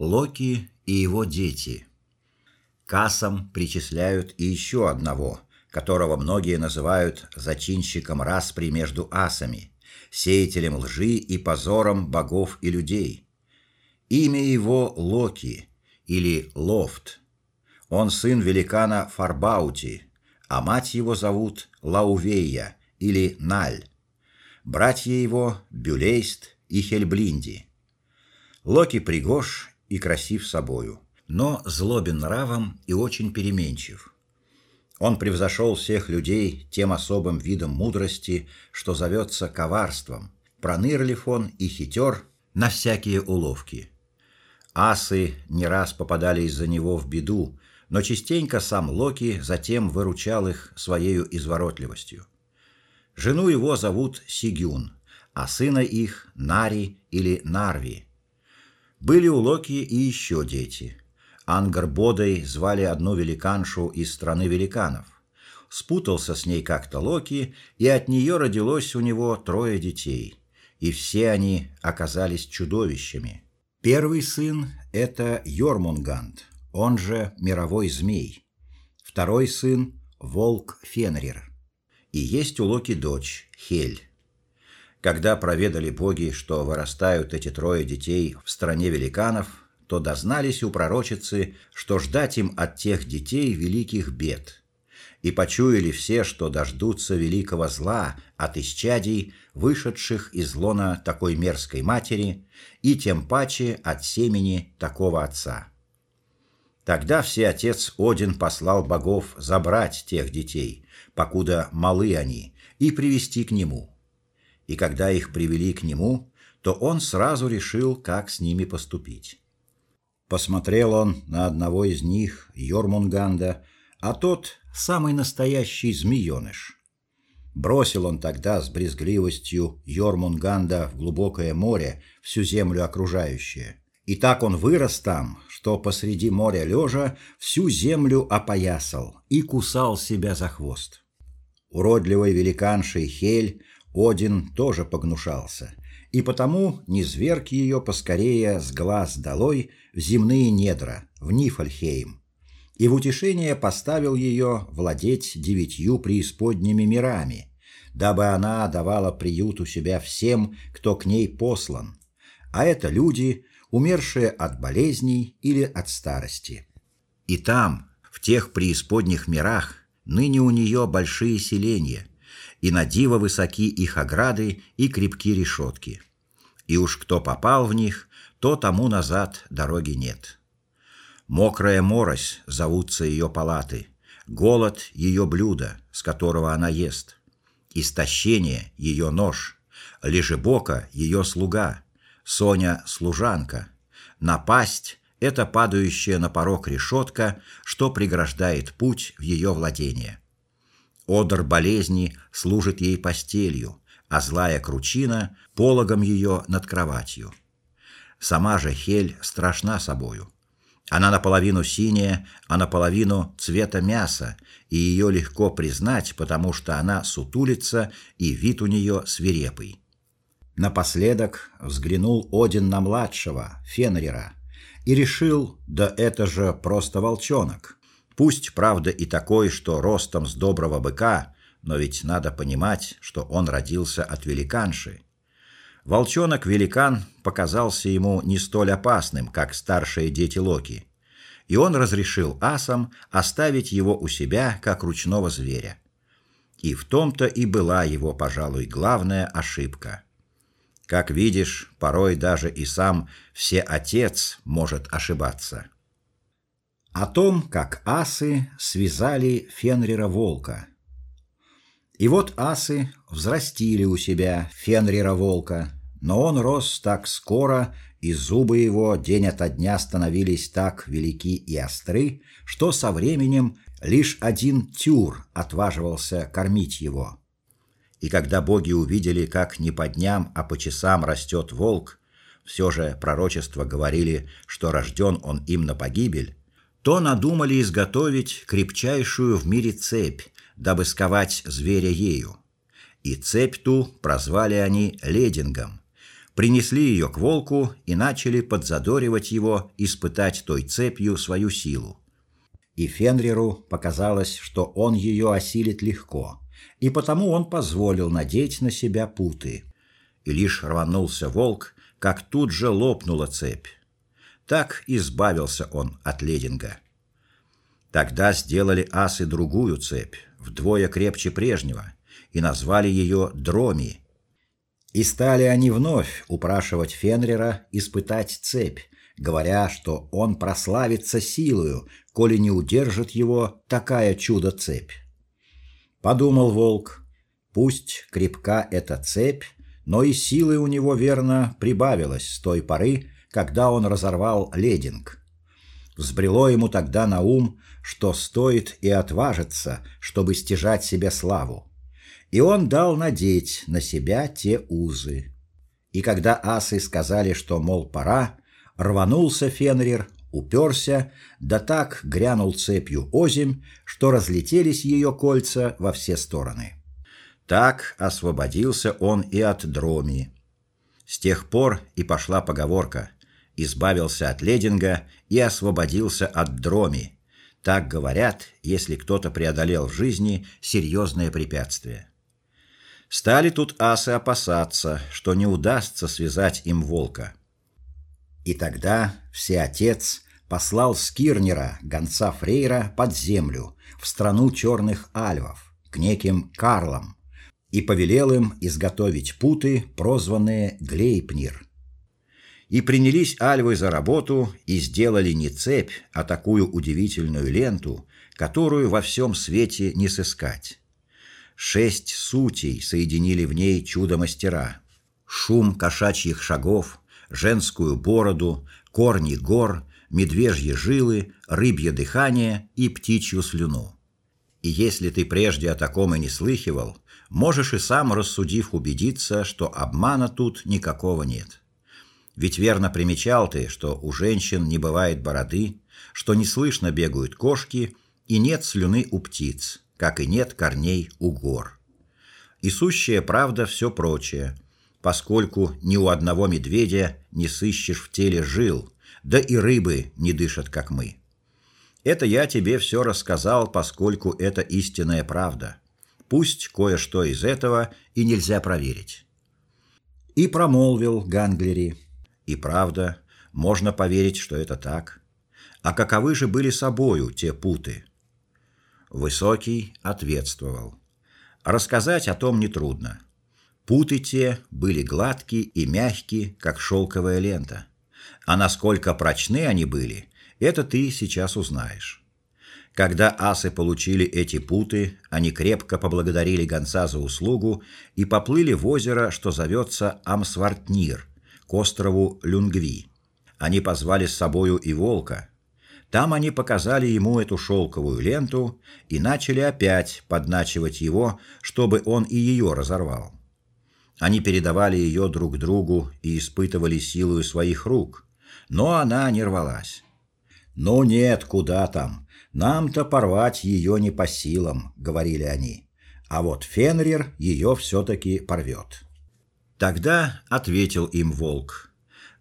Локи и его дети. К асам причисляют и еще одного, которого многие называют зачинщиком распри между асами, сеятелем лжи и позором богов и людей. Имя его Локи или Лофт. Он сын великана Фарбаути, а мать его зовут Лаувея или Наль. Братья его Бюлейст и Хельблинди. Локи пригож и красив собою, но злобен нравом и очень переменчив. Он превзошел всех людей тем особым видом мудрости, что зовется коварством. Пронырлив он и хитер на всякие уловки. Асы не раз попадали из-за него в беду, но частенько сам Локи затем выручал их своей изворотливостью. Жену его зовут Сигюн, а сына их Нари или Нарви. Были у Локи и еще дети. Ангарбодой звали одну великаншу из страны великанов. Спутался с ней как-то Локи, и от нее родилось у него трое детей, и все они оказались чудовищами. Первый сын это Йормунганд, он же мировой змей. Второй сын волк Фенрир. И есть у Локи дочь Хель. Когда проведали боги, что вырастают эти трое детей в стране великанов, то дознались у пророчицы, что ждать им от тех детей великих бед. И почуяли все, что дождутся великого зла от исчадий, вышедших из лона такой мерзкой матери, и тем паче от семени такого отца. Тогда все отец Один послал богов забрать тех детей, покуда малы они, и привести к нему. И когда их привели к нему, то он сразу решил, как с ними поступить. Посмотрел он на одного из них, Йормунганда, а тот самый настоящий змееныш. Бросил он тогда с брезгливостью Йормунганда в глубокое море, всю землю окружающее. И так он вырос там, что посреди моря лежа всю землю опоясал и кусал себя за хвост. Уродливой великаншей Хель один тоже погнушался, и потому не зверг ее поскорее с глаз долой в земные недра, в Нифльхейм, и в утешение поставил ее владеть девятью преисподними мирами, дабы она давала приют у себя всем, кто к ней послан, а это люди, умершие от болезней или от старости. И там, в тех преисподних мирах, ныне у нее большие селения, и на диво высоки их ограды и крепки решетки. И уж кто попал в них, то тому назад дороги нет. Мокрая морось зовутся ее палаты, голод ее блюдо, с которого она ест, истощение ее нож, лежебока ее слуга, Соня служанка, напасть это падающая на порог решетка, что преграждает путь в ее владение. Одр болезни служит ей постелью, а злая кручина пологом ее над кроватью. Сама же Хель страшна собою. Она наполовину синяя, а наполовину цвета мяса, и ее легко признать, потому что она сутулится и вид у нее свирепый. Напоследок взглянул Один на младшего, Фенрира, и решил: да это же просто волчонок. Пусть, правда, и такой, что ростом с доброго быка, но ведь надо понимать, что он родился от великанши. Волчонок-великан показался ему не столь опасным, как старшие дети Локи, и он разрешил асам оставить его у себя как ручного зверя. И в том-то и была его, пожалуй, главная ошибка. Как видишь, порой даже и сам все отец может ошибаться о том, как асы связали Фенрира волка. И вот асы взрастили у себя Фенрира волка, но он рос так скоро, и зубы его день ото дня становились так велики и остры, что со временем лишь один тюр отваживался кормить его. И когда боги увидели, как не по дням, а по часам растет волк, все же пророчества говорили, что рожден он им на погибель, то надумали изготовить крепчайшую в мире цепь, дабы сковать зверя ею. И цепь ту прозвали они ледингом. принесли ее к волку и начали подзадоривать его испытать той цепью свою силу. И Фенриру показалось, что он ее осилит легко, и потому он позволил надеть на себя путы. И лишь рванулся волк, как тут же лопнула цепь. Так избавился он от лединга. Тогда сделали асы другую цепь, вдвое крепче прежнего, и назвали ее Дроми. И стали они вновь упрашивать Фенрира испытать цепь, говоря, что он прославится силою, коли не удержит его такая чудо-цепь. Подумал волк: пусть крепка эта цепь, но и силы у него верно прибавилось с той поры, когда он разорвал лединг. Взбрело ему тогда на ум, что стоит и отважиться, чтобы стяжать себе славу. И он дал надеть на себя те узы. И когда асы сказали, что мол пора, рванулся Фенрир, уперся, да так грянул цепью озимь, что разлетелись ее кольца во все стороны. Так освободился он и от дроми. С тех пор и пошла поговорка: избавился от лединга и освободился от дроми. Так говорят, если кто-то преодолел в жизни серьезное препятствие. Стали тут асы опасаться, что не удастся связать им волка. И тогда Всеотец послал Скирнера, гонца Фрейра, под землю, в страну черных альвов, к неким Карлам, и повелел им изготовить путы, прозванные Глейпнир. И принялись альвы за работу и сделали не цепь, а такую удивительную ленту, которую во всем свете не сыскать. Шесть сутей соединили в ней чудо-мастера. Шум кошачьих шагов, женскую бороду, корни гор, медвежьи жилы, рыбье дыхание и птичью слюну. И если ты прежде о таком и не слыхивал, можешь и сам рассудив убедиться, что обмана тут никакого нет. Ведь верно примечал ты, что у женщин не бывает бороды, что не слышно бегают кошки и нет слюны у птиц, как и нет корней у гор. И сущая правда все прочее, поскольку ни у одного медведя не сыщешь в теле жил, да и рыбы не дышат, как мы. Это я тебе все рассказал, поскольку это истинная правда. Пусть кое-что из этого и нельзя проверить. И промолвил Ганглери: "И правда, можно поверить, что это так. А каковы же были собою те путы?" Высокий ответствовал: "Рассказать о том не трудно. Путы те были гладкие и мягкие, как шелковая лента. А насколько прочны они были, это ты сейчас узнаешь. Когда асы получили эти путы, они крепко поблагодарили гонца за услугу и поплыли в озеро, что зовется Амсвартнир, к острову Люнгви. Они позвали с собою и волка. Там они показали ему эту шелковую ленту и начали опять подначивать его, чтобы он и ее разорвал. Они передавали ее друг другу и испытывали силу своих рук, но она не рвалась. «Ну нет, куда там? Нам-то порвать ее не по силам», — говорили они. «А вот Фенрир ее все-таки порвет». Тогда ответил им волк.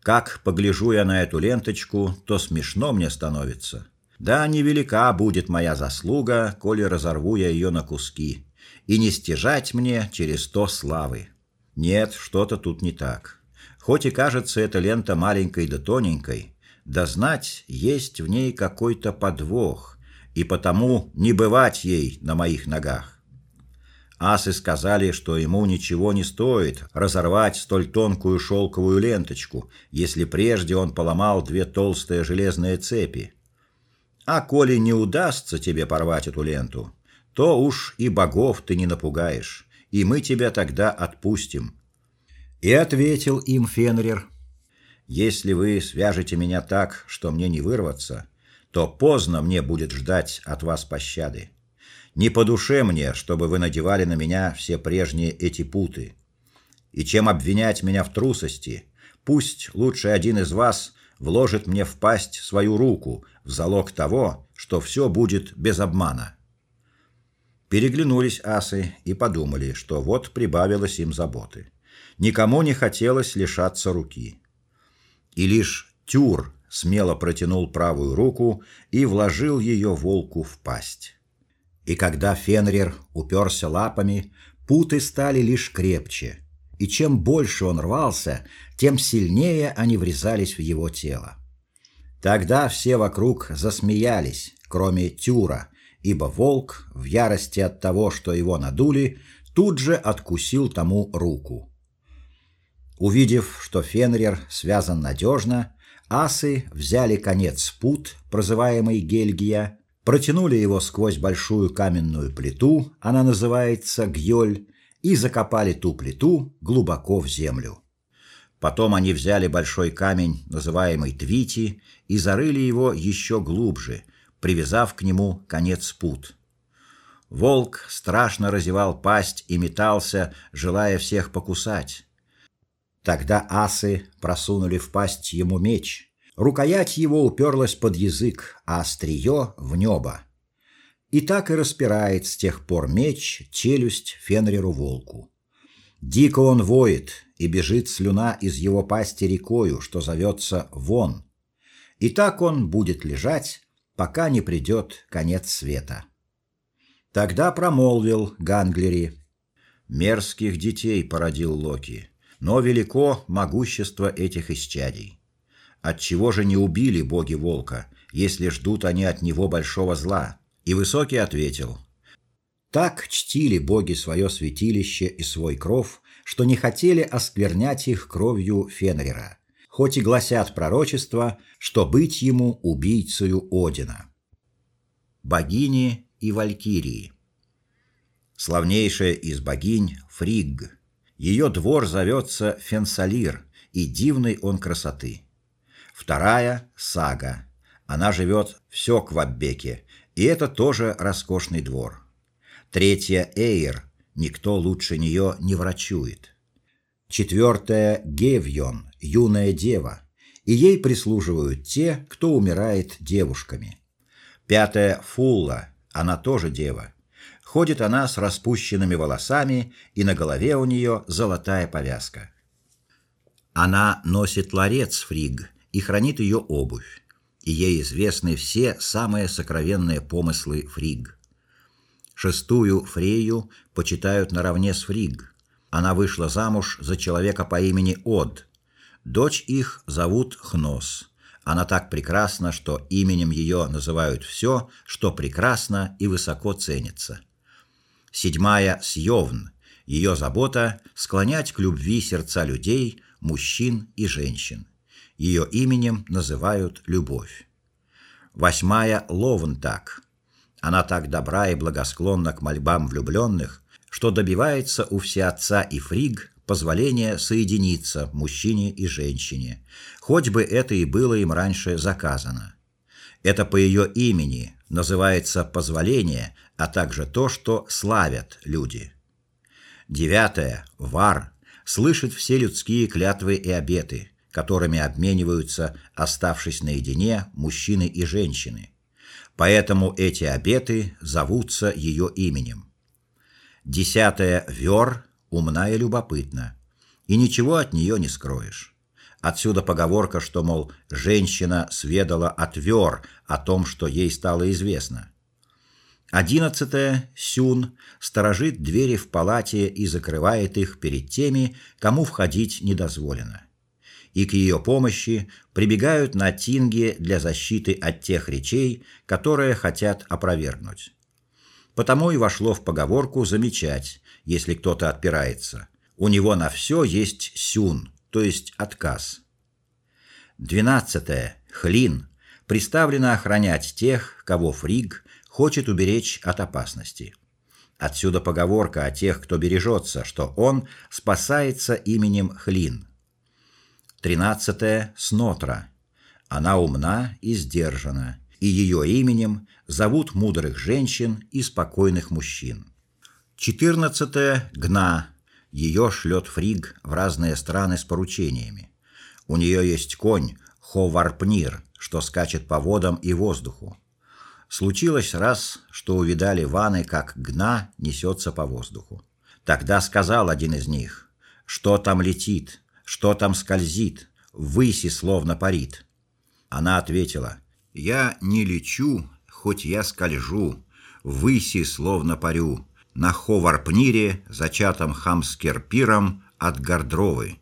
«Как погляжу я на эту ленточку, то смешно мне становится. Да невелика будет моя заслуга, коли разорву я ее на куски, и не стяжать мне через то славы. Нет, что-то тут не так. Хоть и кажется эта лента маленькой да тоненькой, да знать, есть в ней какой-то подвох, и потому не бывать ей на моих ногах. Асы сказали, что ему ничего не стоит разорвать столь тонкую шелковую ленточку, если прежде он поломал две толстые железные цепи. А коли не удастся тебе порвать эту ленту, то уж и богов ты не напугаешь, и мы тебя тогда отпустим. И ответил им Фенрир: если вы свяжете меня так, что мне не вырваться, то поздно мне будет ждать от вас пощады. Не по душе мне, чтобы вы надевали на меня все прежние эти путы. И чем обвинять меня в трусости, пусть лучше один из вас вложит мне в пасть свою руку в залог того, что все будет без обмана. Переглянулись асы и подумали, что вот прибавилось им заботы. Никому не хотелось лишаться руки. И лишь Тюр смело протянул правую руку и вложил ее волку в пасть. И когда Фенрир уперся лапами, путы стали лишь крепче, и чем больше он рвался, тем сильнее они врезались в его тело. Тогда все вокруг засмеялись, кроме Тюра, ибо волк в ярости от того, что его надули, тут же откусил тому руку. Увидев, что Фенрир связан надежно, асы взяли конец пут, прозываемый Гельгия, протянули его сквозь большую каменную плиту, она называется Гьоль, и закопали ту плиту глубоко в землю. Потом они взяли большой камень, называемый Твити, и зарыли его еще глубже, привязав к нему конец пут. Волк страшно разевал пасть и метался, желая всех покусать. Тогда асы просунули в пасть ему меч. Рукоять его уперлась под язык, а острие в небо. И так и распирает с тех пор меч челюсть Фенриру волку. Дико он воет, и бежит слюна из его пасти рекою, что зовется Вон. И так он будет лежать, пока не придет конец света. Тогда промолвил Ганглери: "Мерзких детей породил Локи, но велико могущество этих исчадий. Отчего же не убили боги волка, если ждут они от него большого зла?" И Высокий ответил: так чтили боги свое святилище и свой кров, что не хотели осквернять их кровью Фенрира хоть и гласят пророчества, что быть ему убийцею Одина. Богини и валькирии. Славнейшая из богинь Фригг. Ее двор зовется Фенсалир, и дивный он красоты. Вторая Сага. Она живет в Сёкваббеке, и это тоже роскошный двор. Третья Эйр. Никто лучше нее не врачует. Четвертая Гевьон, юная дева, и ей прислуживают те, кто умирает девушками. Пятая Фулла, она тоже дева. Ходит она с распущенными волосами, и на голове у нее золотая повязка. Она носит ларец фриг и хранит ее обувь. И ей известны все самые сокровенные помыслы фриг. Шестую Фрею почитают наравне с фриг. Она вышла замуж за человека по имени Од. Дочь их зовут Хнос. Она так прекрасна, что именем ее называют все, что прекрасно и высоко ценится. Седьмая Сьёвн. Ее забота склонять к любви сердца людей, мужчин и женщин. Ее именем называют любовь. Восьмая Ловнтак. Она так добра и благосклонна к мольбам влюбленных, что добивается у всеотца и фриг позволения соединиться мужчине и женщине, хоть бы это и было им раньше заказано. Это по ее имени называется позволение, а также то, что славят люди. Девятое Вар слышит все людские клятвы и обеты, которыми обмениваются, оставшись наедине, мужчины и женщины. Поэтому эти обеты зовутся ее именем. Десятая Вёр умна и любопытна, и ничего от нее не скроешь. Отсюда поговорка, что мол женщина сведала от Вёр о том, что ей стало известно. Одиннадцатая Сюн сторожит двери в палате и закрывает их перед теми, кому входить не дозволено. И к ее помощи прибегают на тинге для защиты от тех речей, которые хотят опровергнуть. Потому и вошло в поговорку замечать, если кто-то отпирается. У него на все есть сюн, то есть отказ. Двенадцатое. Хлин приставлено охранять тех, кого Фриг хочет уберечь от опасности. Отсюда поговорка о тех, кто бережется, что он спасается именем Хлин. Тринадцатое. Снотра. Она умна и сдержана и ее именем зовут мудрых женщин и спокойных мужчин. Четырнадцатое Гна. Ее шлет Фриг в разные страны с поручениями. У нее есть конь Ховарпнир, что скачет по водам и воздуху. Случилось раз, что увидали ваны, как Гна несется по воздуху. Тогда сказал один из них: что там летит, что там скользит, выси словно парит. Она ответила: "Я не лечу, хоть я скольжу, выси словно парю, на Ховарпнире, зачатом Хамскерпиром от Гордровы".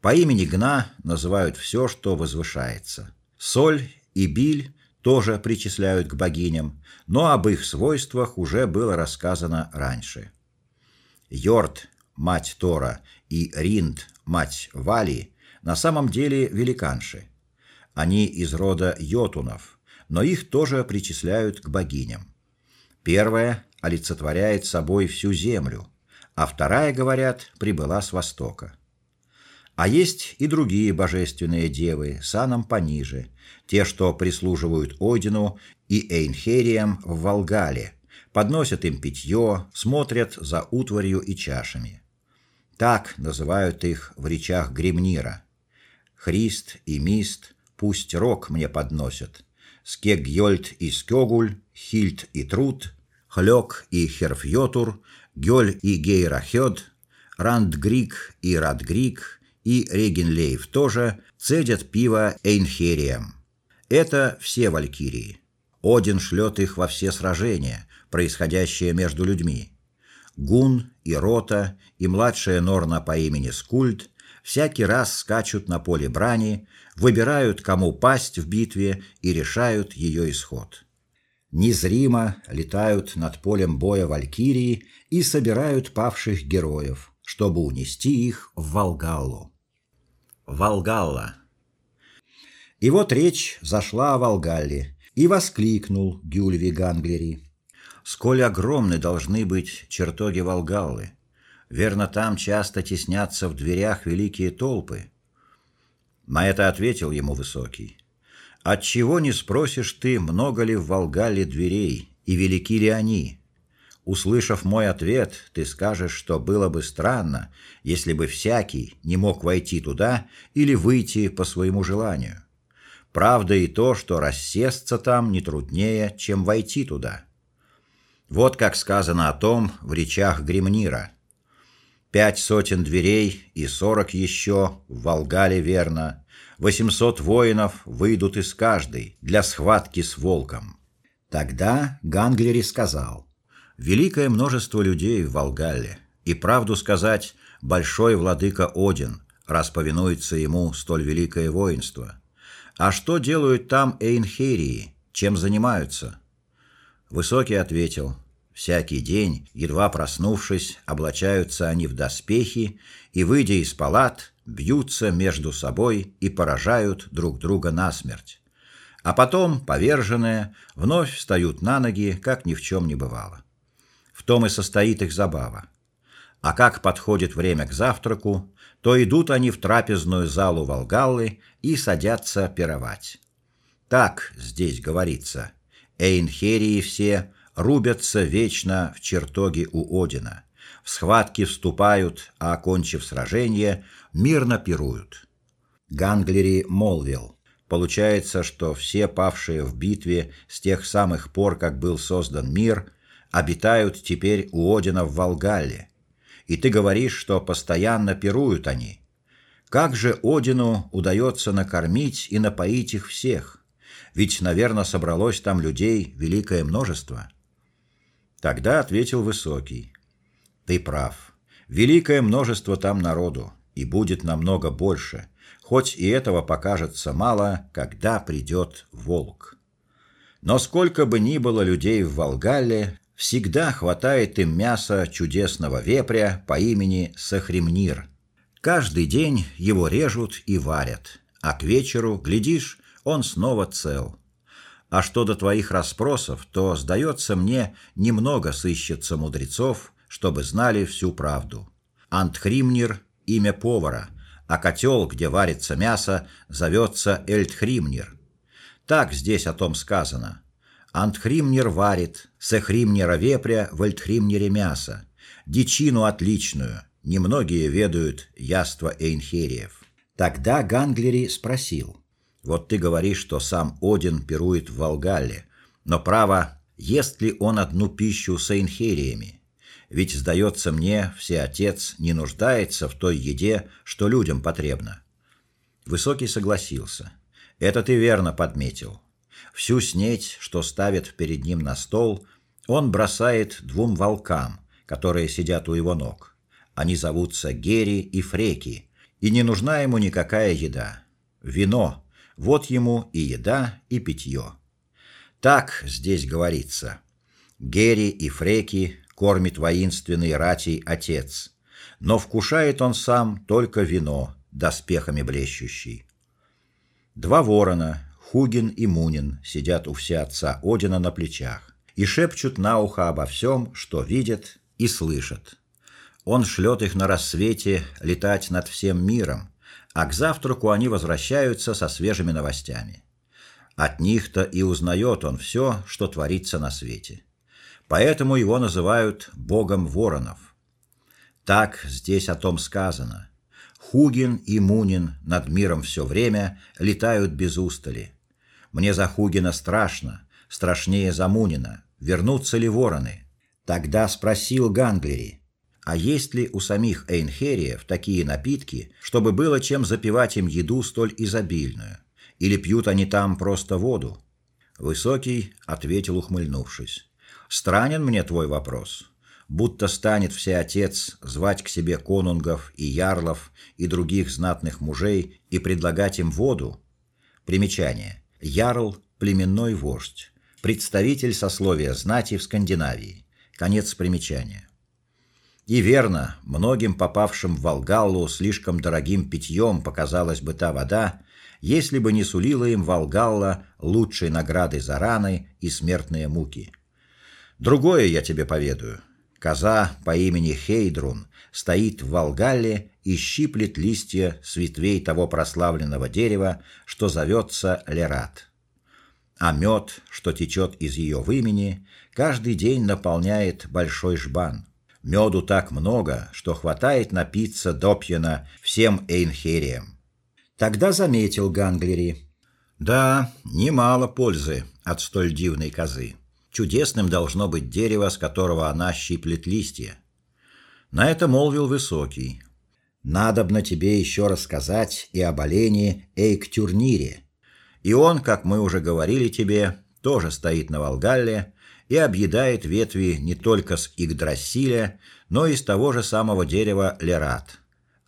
По имени Гна называют все, что возвышается. Соль и биль тоже причисляют к богиням, но об их свойствах уже было рассказано раньше. Йорд, мать Тора, и Ринд, мать Вали, на самом деле великанши. Они из рода йотунов, но их тоже причисляют к богиням. Первая олицетворяет собой всю землю, а вторая, говорят, прибыла с востока. А есть и другие божественные девы, саном пониже, те, что прислуживают Одину и Эйнхериям в Волгале, подносят им питье, смотрят за утварью и чашами. Так называют их в речах Гремнира. Христ и Мист пусть рок мне подносят. Скегьольд и Скёгуль, Хильд и Труд, Хлёк и Херфьотур, Гёль и Гейрахёд, Рандгрик и Радгрик, и Регенлейв тоже цедят пиво Эйнхерием. Это все валькирии. Один шлет их во все сражения, происходящие между людьми. Гун и Рота и младшая Норна по имени Скульд всякий раз скачут на поле брани, выбирают, кому пасть в битве и решают ее исход. Незримо летают над полем боя валькирии и собирают павших героев, чтобы унести их в Волгаллу. Волгалла. И вот речь зашла о Волгалле, и воскликнул Гюльви Ганглери: "Сколь огромны должны быть чертоги Волгаллы! Верно, там часто теснятся в дверях великие толпы". На это ответил ему высокий: "От чего не спросишь ты, много ли в Волгалле дверей и велики ли они?" Услышав мой ответ, ты скажешь, что было бы странно, если бы всякий не мог войти туда или выйти по своему желанию. Правда и то, что рассесться там не труднее, чем войти туда. Вот как сказано о том в речах Гремнира. Пять сотен дверей и сорок еще в Волгале верно. Восемьсот воинов выйдут из каждой для схватки с волком. Тогда Ганглери сказал: великое множество людей в Волгалле, и правду сказать, большой владыка Один, раз повинуется ему столь великое воинство. А что делают там Эйнхерии? Чем занимаются? Высокий ответил: Всякий день, едва проснувшись, облачаются они в доспехи и, выйдя из палат, бьются между собой и поражают друг друга насмерть. А потом, поверженные, вновь встают на ноги, как ни в чем не бывало. В том и состоит их забава. А как подходит время к завтраку, то идут они в трапезную залу Волгаллы и садятся пировать. Так здесь говорится: Эйнхерии все рубятся вечно в чертоге у Одина, в схватки вступают, а окончив сражение, мирно пируют. Ганглери молвил: Получается, что все павшие в битве с тех самых пор, как был создан мир, обитают теперь у Одина в Волгалле. И ты говоришь, что постоянно пируют они. Как же Одину удается накормить и напоить их всех? Ведь, наверное, собралось там людей великое множество. Тогда ответил Высокий: Ты прав. Великое множество там народу, и будет намного больше, хоть и этого покажется мало, когда придет волк. Но сколько бы ни было людей в Волгалле, всегда хватает им мяса чудесного вепря по имени Сахримнир. Каждый день его режут и варят, а к вечеру, глядишь, он снова цел. А что до твоих расспросов, то сдается мне, немного сыщется мудрецов, чтобы знали всю правду. Антхримнир имя повара, а котел, где варится мясо, зовется Эльтхримнир. Так здесь о том сказано. Антхримнер варит, сехримнера вепря, вальтхримнере мясо. Дичину отличную, немногие ведают яство эйнхериев. Тогда Ганглери спросил: "Вот ты говоришь, что сам Один пирует в Волгалле, но право, ест ли он одну пищу с эйнхериями? Ведь сдается мне, все отец не нуждается в той еде, что людям потребно. Высокий согласился. Это ты верно подметил. Всю снеть, что ставит перед ним на стол, он бросает двум волкам, которые сидят у его ног. Они зовутся Гери и Фреки, и не нужна ему никакая еда. Вино вот ему и еда, и питье. Так здесь говорится. Гери и Фреки кормит воинственный ратий отец, но вкушает он сам только вино, доспехами блещущий. Два ворона, Хугин и Мунин, сидят у всеотца Одина на плечах и шепчут на ухо обо всем, что видят и слышат. Он шлет их на рассвете летать над всем миром, а к завтраку они возвращаются со свежими новостями. От них-то и узнает он все, что творится на свете. Поэтому его называют богом воронов. Так здесь о том сказано. Хугин и Мунин над миром все время летают без устали. Мне за Хугина страшно, страшнее за Мунина. Вернутся ли вороны? Тогда спросил Ганглери: "А есть ли у самих Эйнхериев такие напитки, чтобы было чем запивать им еду столь изобильную? Или пьют они там просто воду?" Высокий ответил, ухмыльнувшись: Странен мне твой вопрос. Будто станет всеотец звать к себе конунгов и ярлов и других знатных мужей и предлагать им воду. Примечание: ярл племенной вождь, представитель сословия знати в Скандинавии. Конец примечания. И верно, многим попавшим в Волгаллу слишком дорогим питьем показалась бы та вода, если бы не сулила им Волгалла лучшей награды за раны и смертные муки. Другое я тебе поведаю. Коза по имени Хейдрун стоит в Волгалле и щиплет листья с ветвей того прославленного дерева, что зовется Лерат. А мед, что течет из ее вымени, каждый день наполняет большой жбан. Меду так много, что хватает напиться допьяно всем Эйнхериям. Тогда заметил Ганглери: "Да, немало пользы от столь дивной козы. Чудесным должно быть дерево, с которого она щиплет листья. На это молвил высокий. Надобно тебе еще рассказать и об олене Эйктюрнире. И он, как мы уже говорили тебе, тоже стоит на Волгалле и объедает ветви не только с Игдрасиля, но и с того же самого дерева Лерат.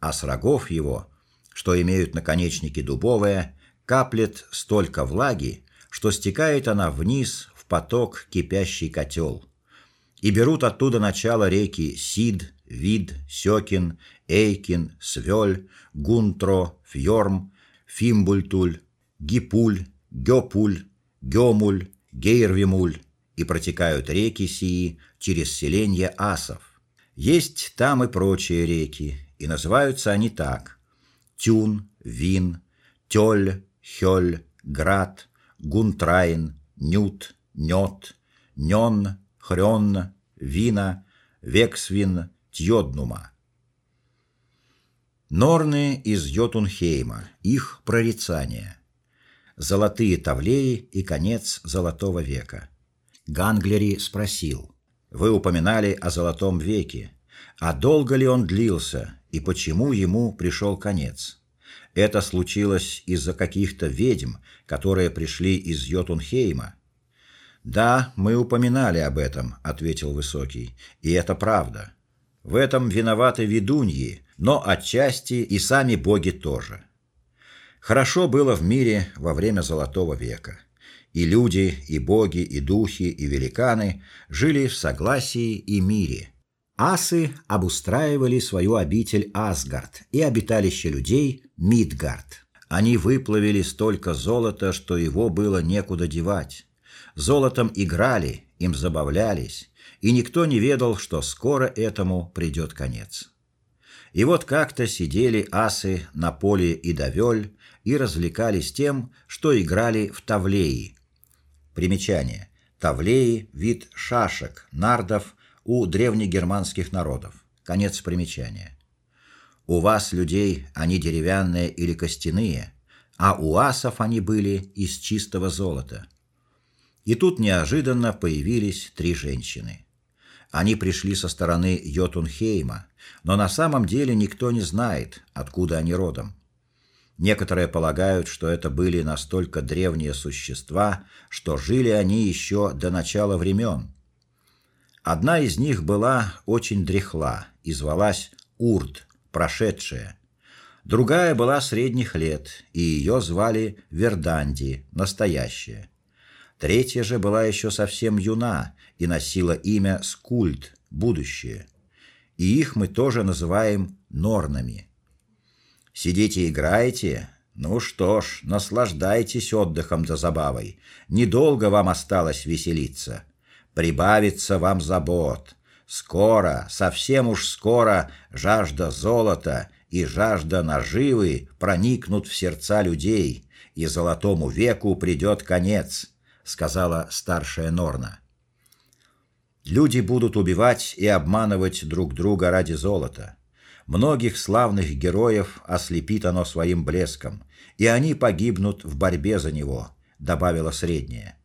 А с рогов его, что имеют наконечники дубовые, каплет столько влаги, что стекает она вниз поток кипящий котел. И берут оттуда начало реки Сид, Вид, Сёкин, Эйкин, Свёль, Гунтро, Фьорм, Фимбультуль, Гипуль, Гёпуль, Гёмуль, Гейрвимуль и протекают реки сии через селение асов. Есть там и прочие реки, и называются они так: Тюн, Вин, Тёль, Хёль, Град, Гунтраин, Нют, Нёт, Нён, Хрён, Вина, Вексвин, Тьоднума. Норны из Йотунхейма, их прорицание. Золотые тавлеи и конец золотого века. Ганглери спросил: "Вы упоминали о золотом веке, а долго ли он длился и почему ему пришел конец?" Это случилось из-за каких-то ведьм, которые пришли из Йотунхейма да, мы упоминали об этом, ответил высокий. И это правда. В этом виноваты ведуньи, но отчасти и сами боги тоже. Хорошо было в мире во время золотого века. И люди, и боги, и духи, и великаны жили в согласии и мире. Асы обустраивали свою обитель Асгард и обиталище людей Мидгард. Они выплавили столько золота, что его было некуда девать золотом играли, им забавлялись, и никто не ведал, что скоро этому придет конец. И вот как-то сидели асы на поле Идавёль и развлекались тем, что играли в тавлеи. Примечание: тавлеи вид шашек, нардов у древнегерманских народов. Конец примечания. У вас людей они деревянные или костяные, а у асов они были из чистого золота. И тут неожиданно появились три женщины. Они пришли со стороны Йотунхейма, но на самом деле никто не знает, откуда они родом. Некоторые полагают, что это были настолько древние существа, что жили они еще до начала времен. Одна из них была очень дряхла и звалась Урт, прошедшая. Другая была средних лет, и ее звали Верданди, настоящая. Третья же была еще совсем юна и носила имя Скульт, будущее. И их мы тоже называем Норнами. Сидите и играете? Ну что ж, наслаждайтесь отдыхом за забавой. Недолго вам осталось веселиться. Прибавится вам забот. Скоро, совсем уж скоро жажда золота и жажда наживы проникнут в сердца людей, и золотому веку придет конец, сказала старшая Норна. Люди будут убивать и обманывать друг друга ради золота. Многих славных героев ослепит оно своим блеском, и они погибнут в борьбе за него, добавила средняя.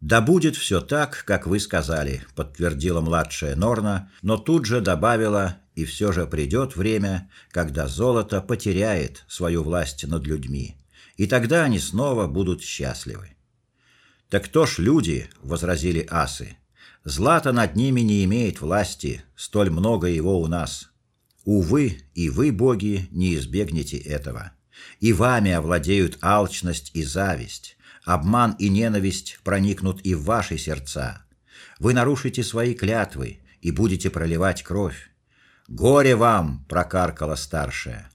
Да будет все так, как вы сказали, подтвердила младшая Норна, но тут же добавила: и все же придет время, когда золото потеряет свою власть над людьми, и тогда они снова будут счастливы. Так кто ж люди, возразили асы. Злато над ними не имеет власти, столь много его у нас. Увы, и вы, боги, не избегнете этого. И вами овладеют алчность и зависть, обман и ненависть проникнут и в ваши сердца. Вы нарушите свои клятвы и будете проливать кровь. Горе вам, прокаркала старшая.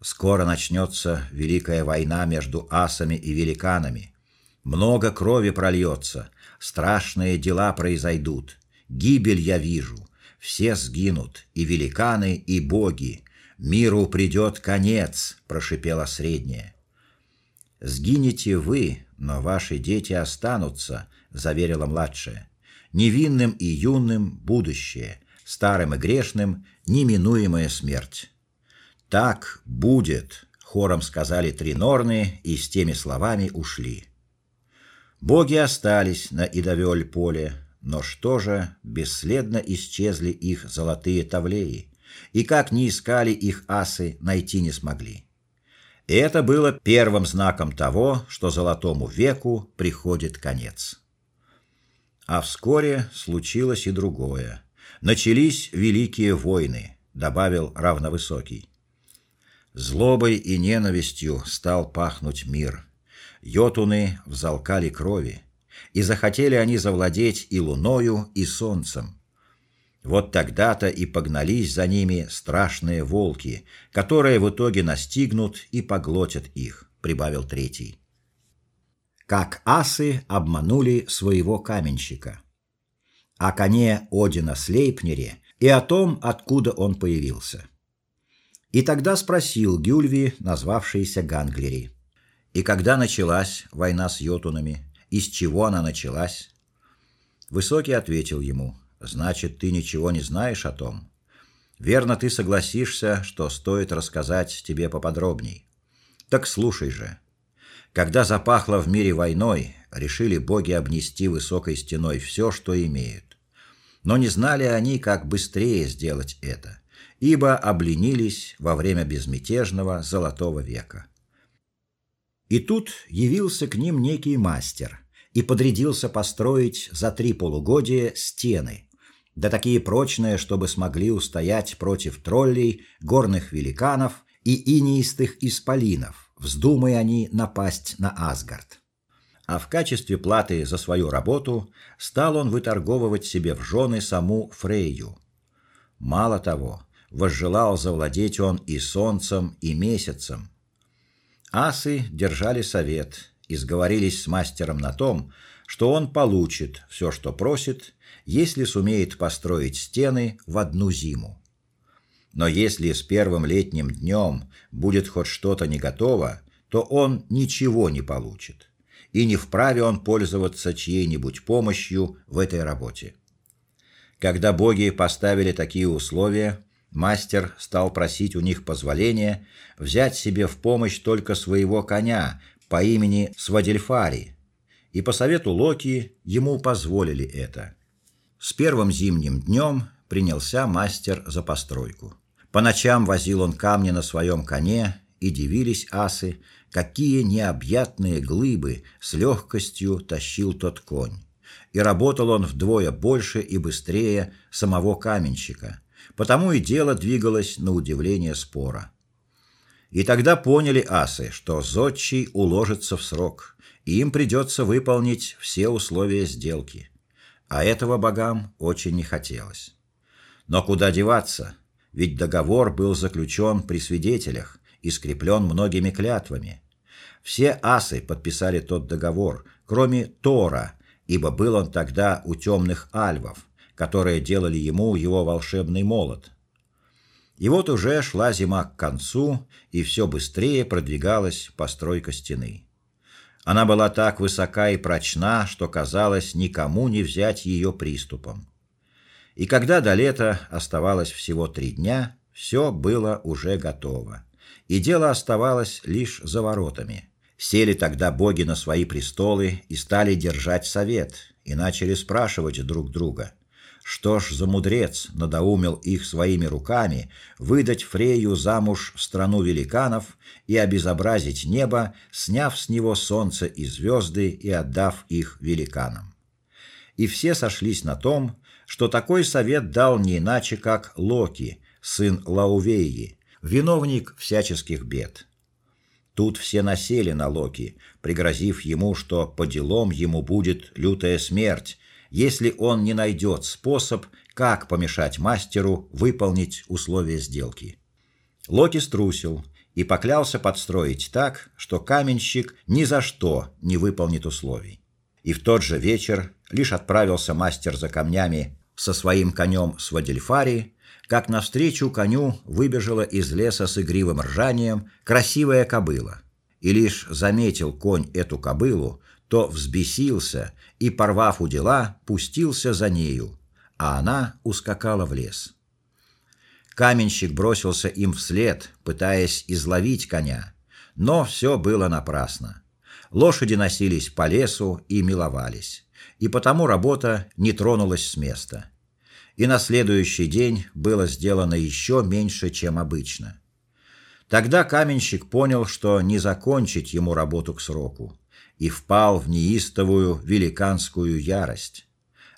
Скоро начнется великая война между асами и великанами. Много крови прольется, страшные дела произойдут. Гибель я вижу, все сгинут, и великаны, и боги. Миру придет конец, прошипела средняя. Сгинете вы, но ваши дети останутся, заверила младшая. Невинным и юным будущее, старым и грешным неминуемая смерть. Так будет, хором сказали три норны и с теми словами ушли. Боги остались на Идавёль поле, но что же, бесследно исчезли их золотые тавлеи, и как ни искали их асы, найти не смогли. Это было первым знаком того, что золотому веку приходит конец. А вскоре случилось и другое. Начались великие войны, добавил равновысокий. Злобой и ненавистью стал пахнуть мир. Йотуны взалкали крови, и захотели они завладеть и луною, и солнцем. Вот тогда-то и погнались за ними страшные волки, которые в итоге настигнут и поглотят их, прибавил третий. Как асы обманули своего каменщика. О коне Одина Слейпнере и о том, откуда он появился. И тогда спросил Гюльви, назвавшийся Ганглери: "И когда началась война с йотунами?" Из чего она началась. Высокий ответил ему: "Значит, ты ничего не знаешь о том. Верно, ты согласишься, что стоит рассказать тебе поподробней. Так слушай же. Когда запахло в мире войной, решили боги обнести высокой стеной все, что имеют. Но не знали они, как быстрее сделать это, ибо обленились во время безмятежного золотого века. И тут явился к ним некий мастер и подрядился построить за три полугодия стены, да такие прочные, чтобы смогли устоять против троллей, горных великанов и инеистых исполинов, вздумая они напасть на Асгард. А в качестве платы за свою работу стал он выторговывать себе в жены саму Фрейю. Мало того, возжелал завладеть он и солнцем, и месяцем, Асы держали совет и сговорились с мастером на том, что он получит все, что просит, если сумеет построить стены в одну зиму. Но если с первым летним днем будет хоть что-то не готово, то он ничего не получит, и не вправе он пользоваться чьей-нибудь помощью в этой работе. Когда боги поставили такие условия, Мастер стал просить у них позволения взять себе в помощь только своего коня по имени Свадельфари, и по совету Локи ему позволили это. С первым зимним днем принялся мастер за постройку. По ночам возил он камни на своем коне, и дивились асы, какие необъятные глыбы с легкостью тащил тот конь. И работал он вдвое больше и быстрее самого каменщика, потому и дело двигалось на удивление спора. И тогда поняли асы, что зодчий уложится в срок, и им придется выполнить все условия сделки. А этого богам очень не хотелось. Но куда деваться? Ведь договор был заключен при свидетелях и скреплен многими клятвами. Все асы подписали тот договор, кроме Тора, ибо был он тогда у темных альвов, которые делали ему его волшебный молот. И вот уже шла зима к концу, и все быстрее продвигалась постройка стены. Она была так высока и прочна, что казалось, никому не взять ее приступом. И когда до лета оставалось всего три дня, все было уже готово. И дело оставалось лишь за воротами. Сели тогда боги на свои престолы и стали держать совет, и начали спрашивать друг друга: что ж за мудрец надоумил их своими руками выдать Фрею замуж в страну великанов и обезобразить небо, сняв с него солнце и звезды и отдав их великанам. И все сошлись на том, что такой совет дал не иначе, как Локи, сын Лаувеи, виновник всяческих бед. Тут все насели на Локи, пригрозив ему, что по делам ему будет лютая смерть, если он не найдет способ, как помешать мастеру выполнить условия сделки. Локи струсил и поклялся подстроить так, что каменщик ни за что не выполнит условий. И в тот же вечер лишь отправился мастер за камнями со своим конем Свадельфари, как навстречу коню выбежала из леса с игривым ржанием красивая кобыла. И лишь заметил конь эту кобылу, то взбесился и, порвав у дела, пустился за нею, а она ускакала в лес. Каменщик бросился им вслед, пытаясь изловить коня, но все было напрасно. Лошади носились по лесу и миловались и потому работа не тронулась с места. И на следующий день было сделано еще меньше, чем обычно. Тогда каменщик понял, что не закончить ему работу к сроку, и впал в неистовую великанскую ярость.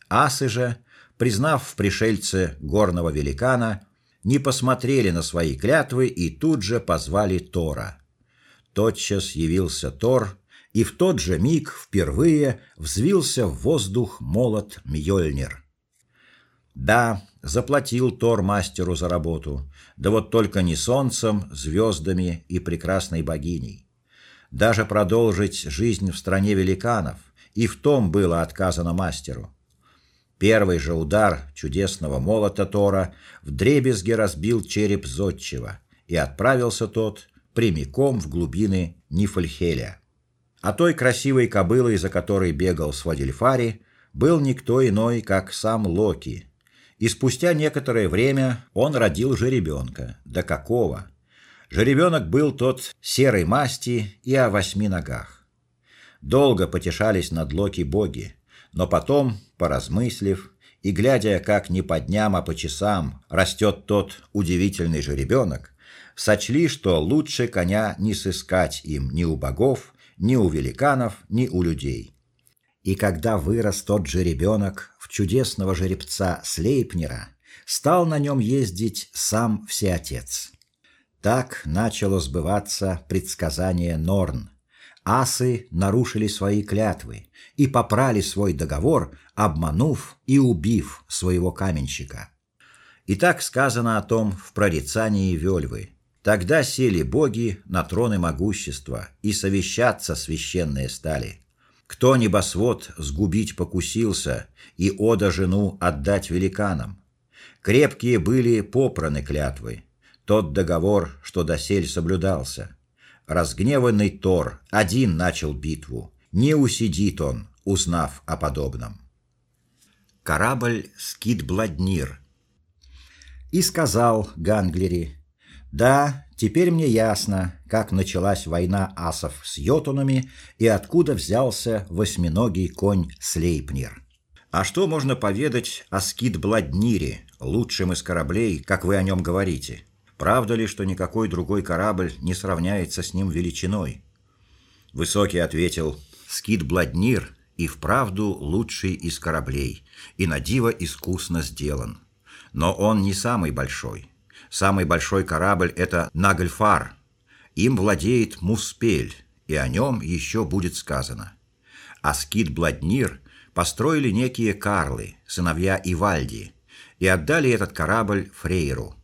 Асы же, признав в пришельце горного великана, не посмотрели на свои клятвы и тут же позвали Тора. Тотчас явился Тор и в тот же миг впервые взвился в воздух молот Мьёльнир. Да, заплатил Тор мастеру за работу, да вот только не солнцем, звездами и прекрасной богиней. Даже продолжить жизнь в стране великанов, и в том было отказано мастеру. Первый же удар чудесного молота Тора вдребезги разбил череп зодчего, и отправился тот прямиком в глубины Нифльхеля. А той красивой кобылой, за которой бегал Свадильфари, был никто иной, как сам Локи. И спустя некоторое время он родил жеребенка. Да какого? Жеребенок был тот серой масти и о восьми ногах. Долго потешались над Локи боги, но потом, поразмыслив и глядя, как не по дням, а по часам растет тот удивительный жеребенок, сочли, что лучше коня не сыскать им ни у богов, ни у великанов, ни у людей. И когда вырос тот же ребенок в чудесного жеребца Слейпнера, стал на нем ездить сам Всеотец. Так начало сбываться предсказание Норн. Асы нарушили свои клятвы и попрали свой договор, обманув и убив своего каменщика. И так сказано о том в прорицании Вельвы. Тогда сели боги на троны могущества, и совещаться священные стали. Кто небосвод сгубить покусился, и ода жену отдать великанам. Крепкие были попраны клятвы, тот договор, что досель соблюдался. Разгневанный Тор один начал битву, не усидит он, узнав о подобном. Корабль Скит Бладнир. И сказал Ганглери: да, теперь мне ясно, как началась война асов с йотунами и откуда взялся восьминогий конь Слейпнир. А что можно поведать о Скит-Бладнире, лучшем из кораблей, как вы о нем говорите? Правда ли, что никакой другой корабль не сравняется с ним величиной? Высокий ответил: Скит-Бладнир и вправду лучший из кораблей, и на диво искусно сделан. Но он не самый большой. Самый большой корабль это Нагльфар. Им владеет Муспель, и о нем еще будет сказано. А Скит-Бладнир построили некие Карлы, сыновья Ивальди, и отдали этот корабль Фрейру.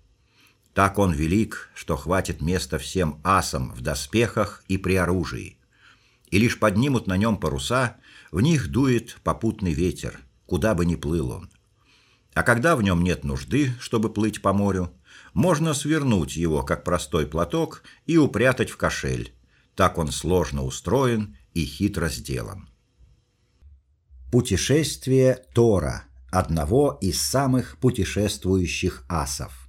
Так он велик, что хватит места всем асам в доспехах и при оружии. И лишь поднимут на нем паруса, в них дует попутный ветер, куда бы ни плыл он. А когда в нем нет нужды, чтобы плыть по морю, можно свернуть его, как простой платок, и упрятать в кошель. Так он сложно устроен и хитро сделан. Путешествие Тора, одного из самых путешествующих асов.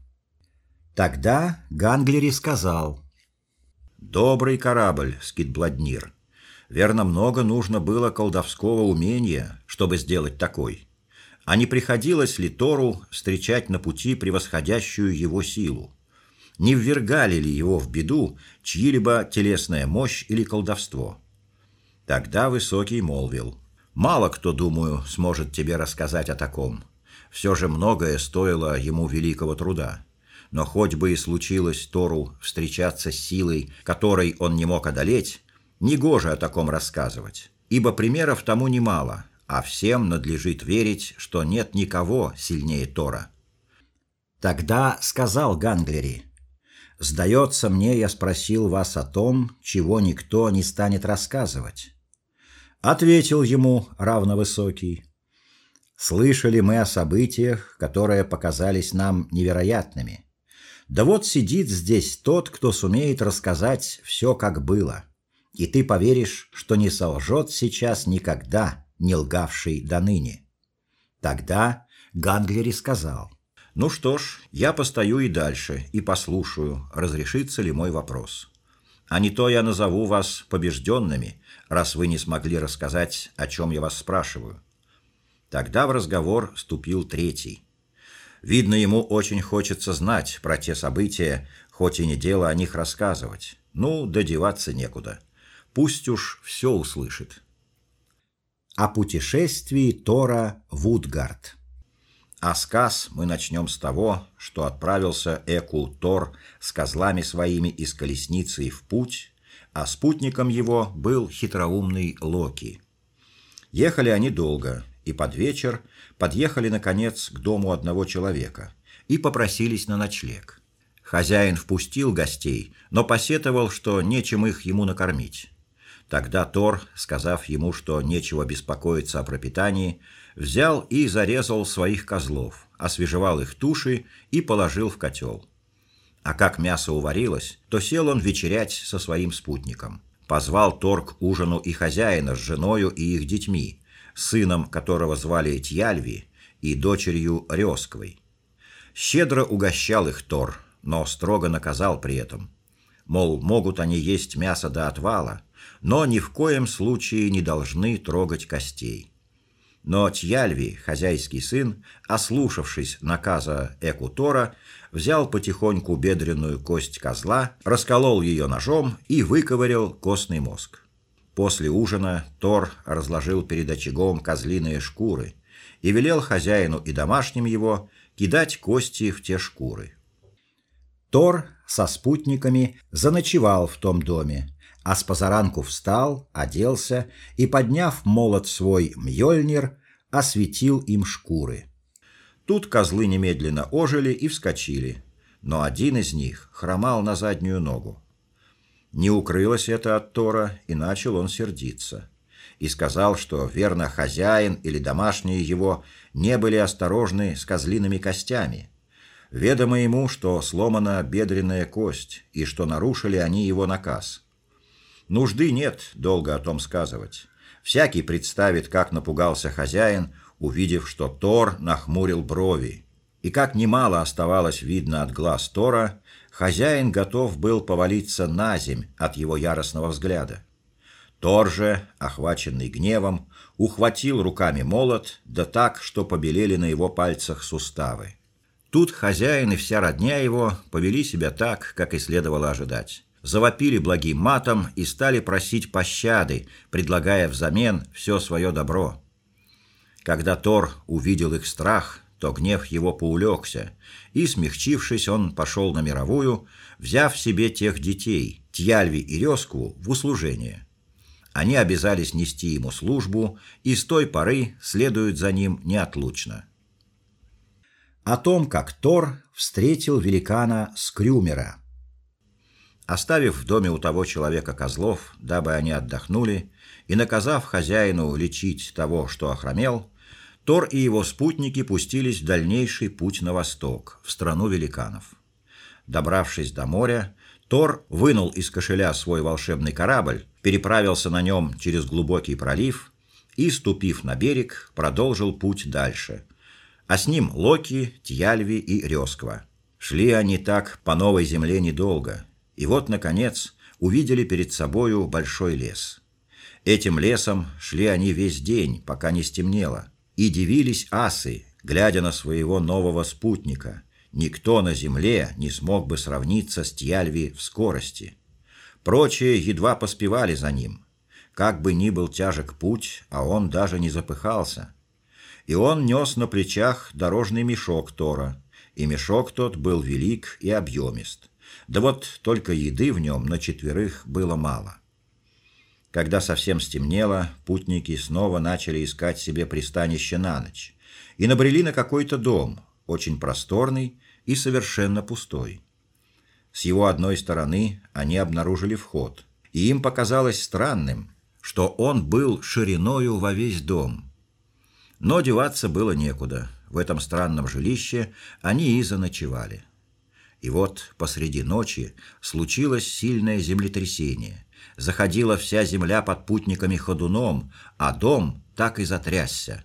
Тогда Ганглери сказал: "Добрый корабль, Скитбладнир. Верно, много нужно было колдовского умения, чтобы сделать такой. А не приходилось ли Тору встречать на пути превосходящую его силу? Не ввергали ли его в беду чьи-либо телесная мощь или колдовство?" Тогда высокий молвил: Мало кто, думаю, сможет тебе рассказать о таком. Все же многое стоило ему великого труда. Но хоть бы и случилось Тору встречаться с силой, которой он не мог одолеть, негоже о таком рассказывать, ибо примеров тому немало, а всем надлежит верить, что нет никого сильнее Тора. Тогда сказал Ганглери: "Сдается мне, я спросил вас о том, чего никто не станет рассказывать. Ответил ему равновысокий. Слышали мы о событиях, которые показались нам невероятными. Да вот сидит здесь тот, кто сумеет рассказать все, как было. И ты поверишь, что не солжет сейчас никогда, не лгавший до ныне. Тогда Ганглери сказал: "Ну что ж, я постою и дальше и послушаю, разрешится ли мой вопрос. А не то я назову вас побежденными, раз вы не смогли рассказать, о чем я вас спрашиваю. Тогда в разговор вступил третий. Видно, ему очень хочется знать про те события, хоть и не дело о них рассказывать. Ну, додеваться некуда. Пусть уж все услышит. О путешествии Тора в Утгард. А сказ мы начнем с того, что отправился Эку Тор с козлами своими из колесницы в путь а спутником его был хитроумный Локи. Ехали они долго, и под вечер подъехали наконец к дому одного человека и попросились на ночлег. Хозяин впустил гостей, но посетовал, что нечем их ему накормить. Тогда Тор, сказав ему, что нечего беспокоиться о пропитании, взял и зарезал своих козлов, освежевал их туши и положил в котел. А как мясо уварилось, то сел он вечерять со своим спутником. Позвал Торг к ужину и хозяина с женою и их детьми, сыном которого звали Тьяльви и дочерью Рёсквой. Щедро угощал их Тор, но строго наказал при этом. Мол, могут они есть мясо до отвала, но ни в коем случае не должны трогать костей. Но Тьяльви, хозяйский сын, ослушавшись наказа Экутора, взял потихоньку бедренную кость козла, расколол ее ножом и выковырял костный мозг. После ужина Тор разложил перед очагом козлиные шкуры и велел хозяину и домашним его кидать кости в те шкуры. Тор со спутниками заночевал в том доме, а с позаранку встал, оделся и, подняв молот свой Мьёльнир, осветил им шкуры. Тут козлы немедленно ожили и вскочили, но один из них хромал на заднюю ногу. Не укрылось это от Тора, и начал он сердиться. И сказал, что верно хозяин или домашние его не были осторожны с козлиными костями. Ведомо ему, что сломана бедренная кость, и что нарушили они его наказ. Нужды нет долго о том сказывать. Всякий представит, как напугался хозяин, увидев, что Тор нахмурил брови. И как немало оставалось видно от глаз Тора, хозяин готов был повалиться на земь от его яростного взгляда. Тор же, охваченный гневом, ухватил руками молот, да так, что побелели на его пальцах суставы. Тут хозяин и вся родня его повели себя так, как и следовало ожидать. Завопили благим матом и стали просить пощады, предлагая взамен все свое добро. Когда Тор увидел их страх, то гнев его поулегся, и, смягчившись, он пошел на мировую, взяв себе тех детей, Тьяльви и Рёскву, в услужение. Они обязались нести ему службу, и с той поры следуют за ним неотлучно. О том, как Тор встретил великана Скрюмера. Оставив в доме у того человека козлов, дабы они отдохнули, и наказав хозяину лечить того, что охромел, Тор и его спутники пустились в дальнейший путь на восток, в страну великанов. Добравшись до моря, Тор вынул из кошеля свой волшебный корабль, переправился на нем через глубокий пролив и, ступив на берег, продолжил путь дальше. А с ним Локи, Тьяльви и Рёсква. Шли они так по новой земле недолго, и вот наконец увидели перед собою большой лес. Этим лесом шли они весь день, пока не стемнело и дивились асы, глядя на своего нового спутника. Никто на земле не смог бы сравниться с Тьяльви в скорости. Прочие едва поспевали за ним. Как бы ни был тяжек путь, а он даже не запыхался. И он нес на плечах дорожный мешок Тора, и мешок тот был велик и объемист. Да вот только еды в нем на четверых было мало. Когда совсем стемнело, путники снова начали искать себе пристанище на ночь и набрели на какой-то дом, очень просторный и совершенно пустой. С его одной стороны они обнаружили вход, и им показалось странным, что он был шириною во весь дом. Но деваться было некуда. В этом странном жилище они и заночевали. И вот посреди ночи случилось сильное землетрясение, заходила вся земля под путниками ходуном, а дом так и затрясся.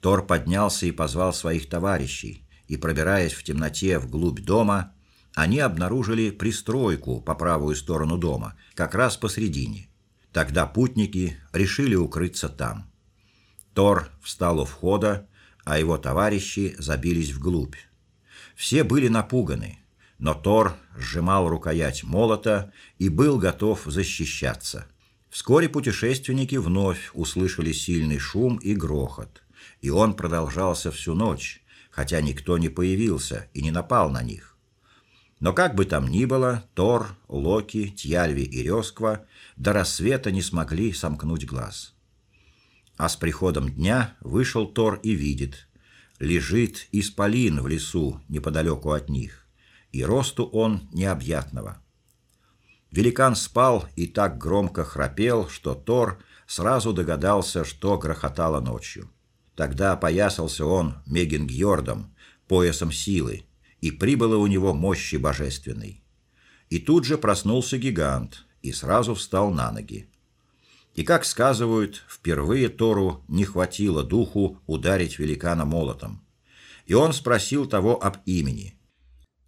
Тор поднялся и позвал своих товарищей, и, пробираясь в темноте вглубь дома, они обнаружили пристройку по правую сторону дома, как раз посредине. Тогда путники решили укрыться там. Тор встал у входа, а его товарищи забились вглубь. Все были напуганы, но Тор сжимал рукоять молота и был готов защищаться. Вскоре путешественники вновь услышали сильный шум и грохот, и он продолжался всю ночь, хотя никто не появился и не напал на них. Но как бы там ни было, Тор, Локи, Тьяльви и Рёсква до рассвета не смогли сомкнуть глаз. А с приходом дня вышел Тор и видит, лежит исполин в лесу неподалеку от них и росту он необъятного. Великан спал и так громко храпел, что Тор сразу догадался, что грохотало ночью. Тогда опоясался он Мегингьордом, поясом силы, и прибыло у него мощи божественной. И тут же проснулся гигант и сразу встал на ноги. И, как сказывают, впервые Тору не хватило духу ударить великана молотом. И он спросил того об имени,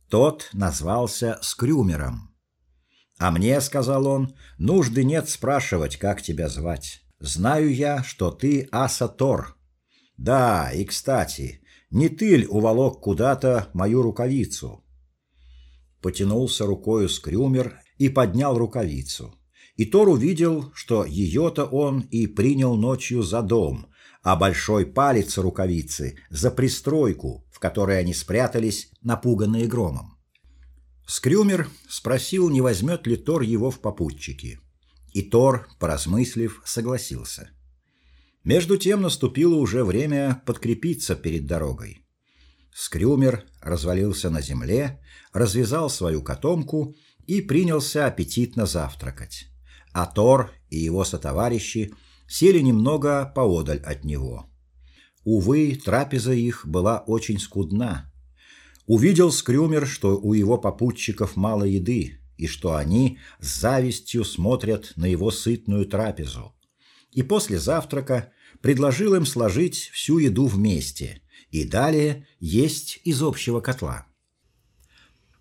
тот назвался Скрюмером. А мне, сказал он, нужды нет спрашивать, как тебя звать. Знаю я, что ты Асатор. Да, и, кстати, не ты ли уволок куда-то мою рукавицу? Потянулся рукою Скрюмер и поднял рукавицу. И Тор увидел, что ее-то он и принял ночью за дом, а большой палец рукавицы за пристройку, в которой они спрятались, напуганные громом. Скрюмер спросил, не возьмет ли Тор его в попутчики. И Тор, поразмыслив, согласился. Между тем наступило уже время подкрепиться перед дорогой. Скрюмер развалился на земле, развязал свою котомку и принялся аппетитно завтракать. А Тор и его сотоварищи сели немного поодаль от него. Увы, трапеза их была очень скудна. Увидел Скрюмер, что у его попутчиков мало еды, и что они с завистью смотрят на его сытную трапезу. И после завтрака предложил им сложить всю еду вместе и далее есть из общего котла.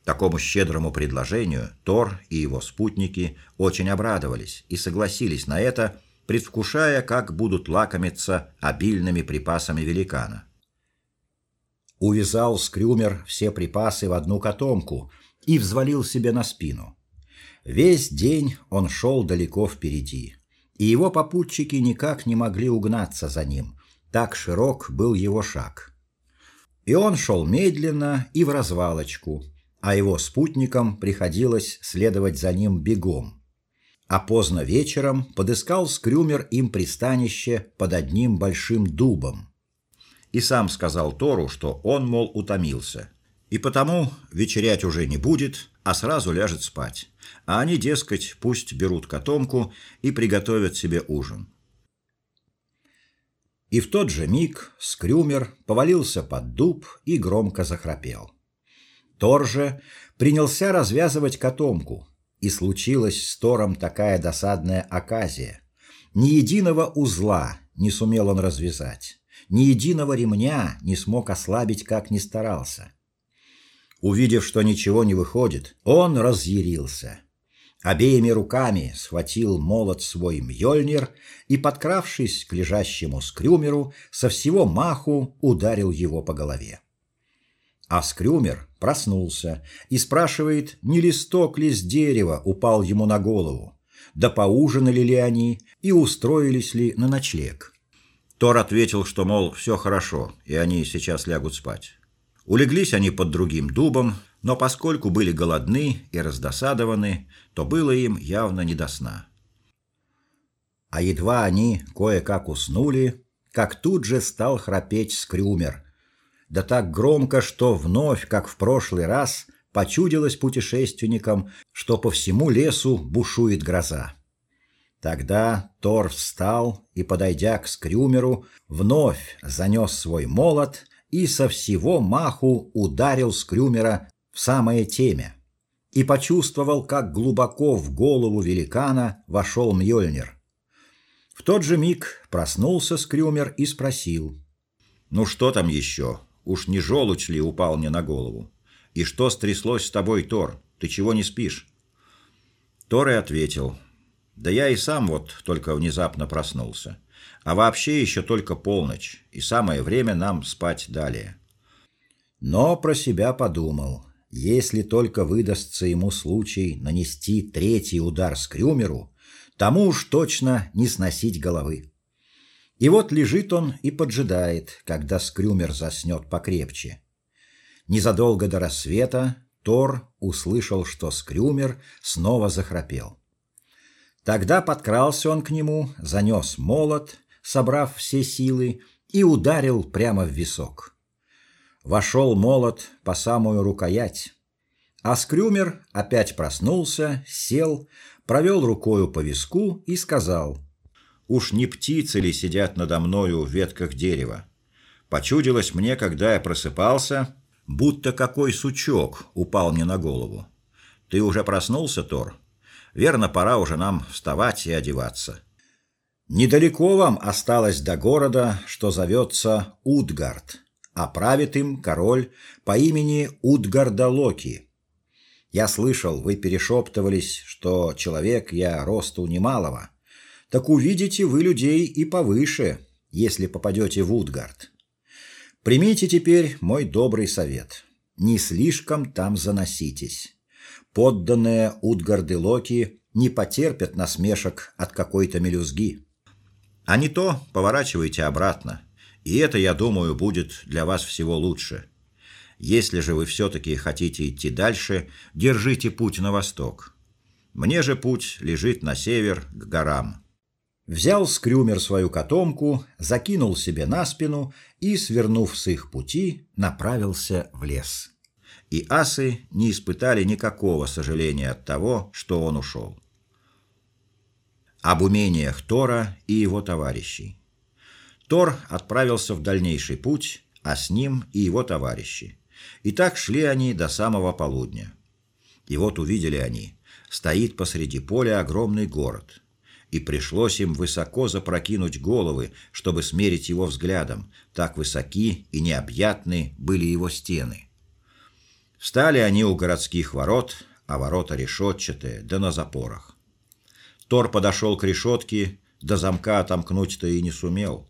Такому щедрому предложению Тор и его спутники очень обрадовались и согласились на это, предвкушая, как будут лакомиться обильными припасами великана. Увязал Скрюмер все припасы в одну котомку и взвалил себе на спину. Весь день он шел далеко впереди, и его попутчики никак не могли угнаться за ним. Так широк был его шаг. И он шел медленно и в развалочку, а его спутникам приходилось следовать за ним бегом. А поздно вечером подыскал Скрюмер им пристанище под одним большим дубом. И сам сказал Тору, что он, мол, утомился, и потому вечерять уже не будет, а сразу ляжет спать. А они, дескать, пусть берут котомку и приготовят себе ужин. И в тот же миг Скрюмер повалился под дуб и громко захрапел. Тор же принялся развязывать котомку, и случилась с Тором такая досадная оказия. Ни единого узла не сумел он развязать, ни единого ремня не смог ослабить, как ни старался. Увидев, что ничего не выходит, он разъярился. Обеими руками схватил молот свой Мьёльнир и, подкравшись к лежащему скрюмеру, со всего маху ударил его по голове. А скрюмер проснулся и спрашивает, не листок ли с дерева упал ему на голову, да поужинали ли они и устроились ли на ночлег. Тор ответил, что, мол, все хорошо, и они сейчас лягут спать. Улеглись они под другим дубом, но поскольку были голодны и раздосадованы, то было им явно не до сна. А едва они кое-как уснули, как тут же стал храпеть скрюмер, да так громко, что вновь, как в прошлый раз, почудилось путешественникам, что по всему лесу бушует гроза. Тогда Тор встал и, подойдя к скрюмеру, вновь занес свой молот и со всего маху ударил скрюмера в самое темя и почувствовал, как глубоко в голову великана вошел Мьёльнир. В тот же миг проснулся скрюмер и спросил: "Ну что там еще? Уж не желудь ли упал мне на голову? И что стряслось с тобой, Тор? Ты чего не спишь? Тор и ответил: Да я и сам вот только внезапно проснулся. А вообще еще только полночь, и самое время нам спать далее. Но про себя подумал: если только выдастся ему случай нанести третий удар скрюмеру, тому уж точно не сносить головы. И вот лежит он и поджидает, когда скрюмер заснет покрепче. Незадолго до рассвета Тор услышал, что скрюмер снова захрапел. Тогда подкрался он к нему, занес молот, собрав все силы, и ударил прямо в висок. Вошел молот по самую рукоять, а скрюмер опять проснулся, сел, провел рукою по виску и сказал: Уж не птицы ли сидят надо мною в ветках дерева? Почудилось мне, когда я просыпался, будто какой сучок упал мне на голову. Ты уже проснулся, Тор? Верно, пора уже нам вставать и одеваться. Недалеко вам осталось до города, что зовется Утгард, а правит им король по имени Утгарда Локи. Я слышал, вы перешептывались, что человек я росту немалого так увидите вы людей и повыше, если попадете в Утгард. Примите теперь мой добрый совет. Не слишком там заноситесь. Подданные Утгарды Локи не потерпят насмешек от какой-то мелюзги. А не то поворачивайте обратно. И это, я думаю, будет для вас всего лучше. Если же вы все таки хотите идти дальше, держите путь на восток. Мне же путь лежит на север к горам. Взял скрюмер свою котомку, закинул себе на спину и, свернув с их пути, направился в лес. И асы не испытали никакого сожаления от того, что он ушел. Об умениях Тора и его товарищей. Тор отправился в дальнейший путь, а с ним и его товарищи. И так шли они до самого полудня. И вот увидели они, стоит посреди поля огромный город – и пришлось им высоко запрокинуть головы, чтобы смерить его взглядом, так высоки и необъятны были его стены. В Стали они у городских ворот, а ворота решетчатые, да на запорах. Тор подошел к решетке, до замка отомкнуть-то и не сумел.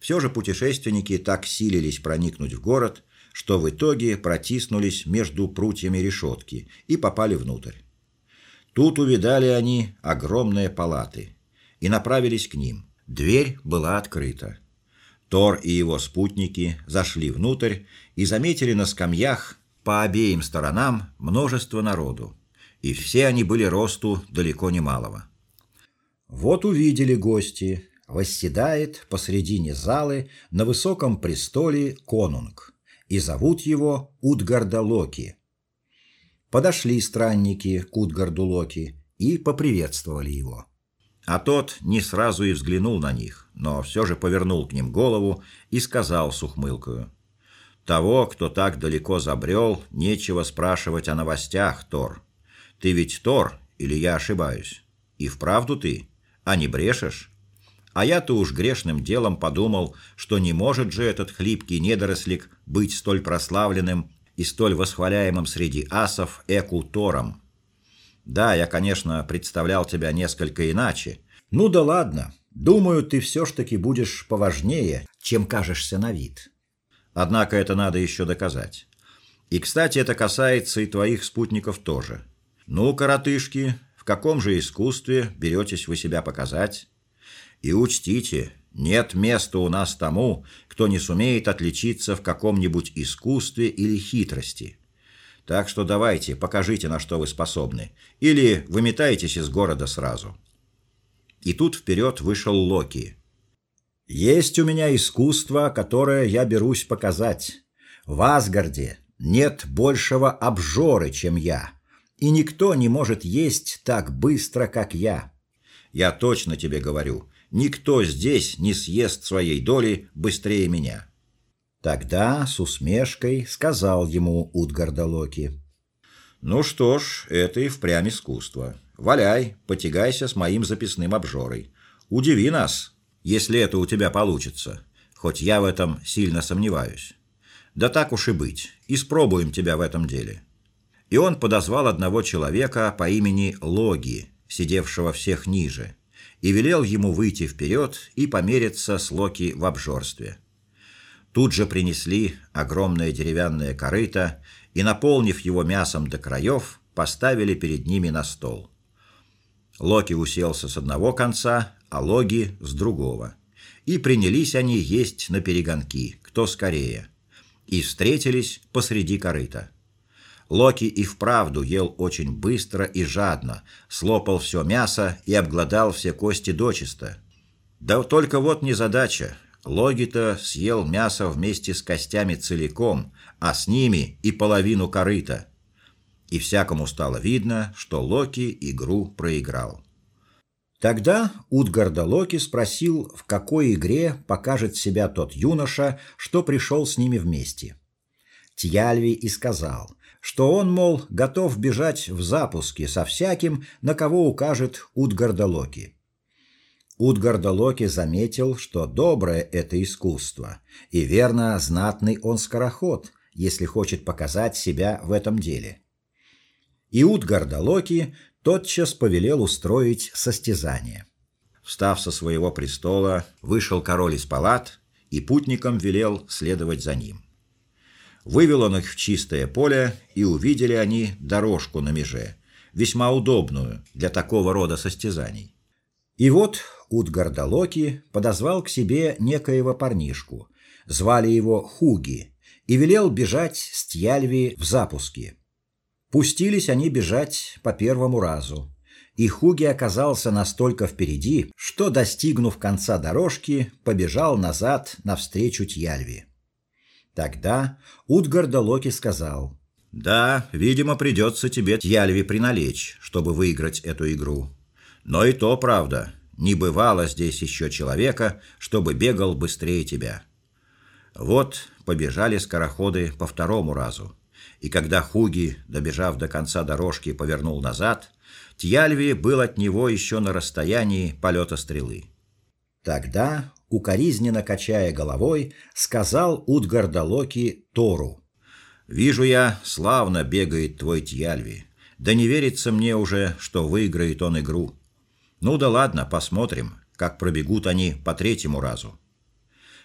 Все же путешественники так силились проникнуть в город, что в итоге протиснулись между прутьями решетки и попали внутрь. Тут увидали они огромные палаты и направились к ним. Дверь была открыта. Тор и его спутники зашли внутрь и заметили на скамьях по обеим сторонам множество народу, и все они были росту далеко не малого. Вот увидели гости, восседает посредине залы на высоком престоле конунг, и зовут его Утгарда Локи. Подошли странники к Утгарду Локи и поприветствовали его. А тот не сразу и взглянул на них, но все же повернул к ним голову и сказал с ухмылкою: "Того, кто так далеко забрел, нечего спрашивать о новостях, Тор. Ты ведь Тор, или я ошибаюсь? И вправду ты, а не брешешь?" А я-то уж грешным делом подумал, что не может же этот хлипкий недорослик быть столь прославленным и столь восхваляемым среди асов Эку Тором. Да, я, конечно, представлял тебя несколько иначе. Ну да ладно. Думаю, ты все ж таки будешь поважнее, чем кажешься на вид. Однако это надо еще доказать. И, кстати, это касается и твоих спутников тоже. Ну, коротышки, в каком же искусстве беретесь вы себя показать? И учтите, нет места у нас тому, кто не сумеет отличиться в каком-нибудь искусстве или хитрости. Так что давайте, покажите, на что вы способны, или выметайтесь из города сразу. И тут вперед вышел Локи. Есть у меня искусство, которое я берусь показать. В Асгарде нет большего обжоры, чем я, и никто не может есть так быстро, как я. Я точно тебе говорю, никто здесь не съест своей доли быстрее меня. Тогда с усмешкой сказал ему Утгарда Локи: "Ну что ж, это и впрямь искусство. Валяй, потягайся с моим записным обжорой. Удиви нас, если это у тебя получится. Хоть я в этом сильно сомневаюсь. Да так уж и быть, испробуем тебя в этом деле". И он подозвал одного человека по имени Логи, сидевшего всех ниже, и велел ему выйти вперед и помериться с Локи в обжорстве. Тут же принесли огромное деревянное корыто и, наполнив его мясом до краев, поставили перед ними на стол. Локи уселся с одного конца, а Логи с другого. И принялись они есть на перегонки, кто скорее. И встретились посреди корыта. Локи и вправду ел очень быстро и жадно, слопал все мясо и обглодал все кости дочисто. Да только вот незадача. Логита съел мясо вместе с костями целиком, а с ними и половину корыта. И всякому стало видно, что Локи игру проиграл. Тогда Утгарда Локи спросил, в какой игре покажет себя тот юноша, что пришел с ними вместе. Тьяльви и сказал, что он, мол, готов бежать в запуске со всяким, на кого укажет Утгарда Локи. Заметил, что доброе это искусство, и верно знатный он скороход, если хочет показать себя в этом деле. И Утгарда Локи тотчас повелел устроить состязание. Встав со своего престола, вышел король из палат и путникам велел следовать за ним. Вывел он их в чистое поле, и увидели они дорожку на меже, весьма удобную для такого рода состязаний. И вот Утгарда Локи подозвал к себе некоего парнишку, звали его Хуги, и велел бежать с Тьяльви в запуске. Пустились они бежать по первому разу, и Хуги оказался настолько впереди, что, достигнув конца дорожки, побежал назад навстречу Тьяльви. Тогда Утгарда Локи сказал: "Да, видимо, придется тебе Тьяльви приналечь, чтобы выиграть эту игру. Но и то правда. Не бывало здесь еще человека, чтобы бегал быстрее тебя. Вот побежали скороходы по второму разу. И когда Хуги, добежав до конца дорожки, повернул назад, Тьяльви был от него еще на расстоянии полета стрелы. Тогда, укоризненно качая головой, сказал Утгарда Локи Тору: Вижу я, славно бегает твой Тьяльви. Да не верится мне уже, что выиграет он игру. Ну да ладно, посмотрим, как пробегут они по третьему разу.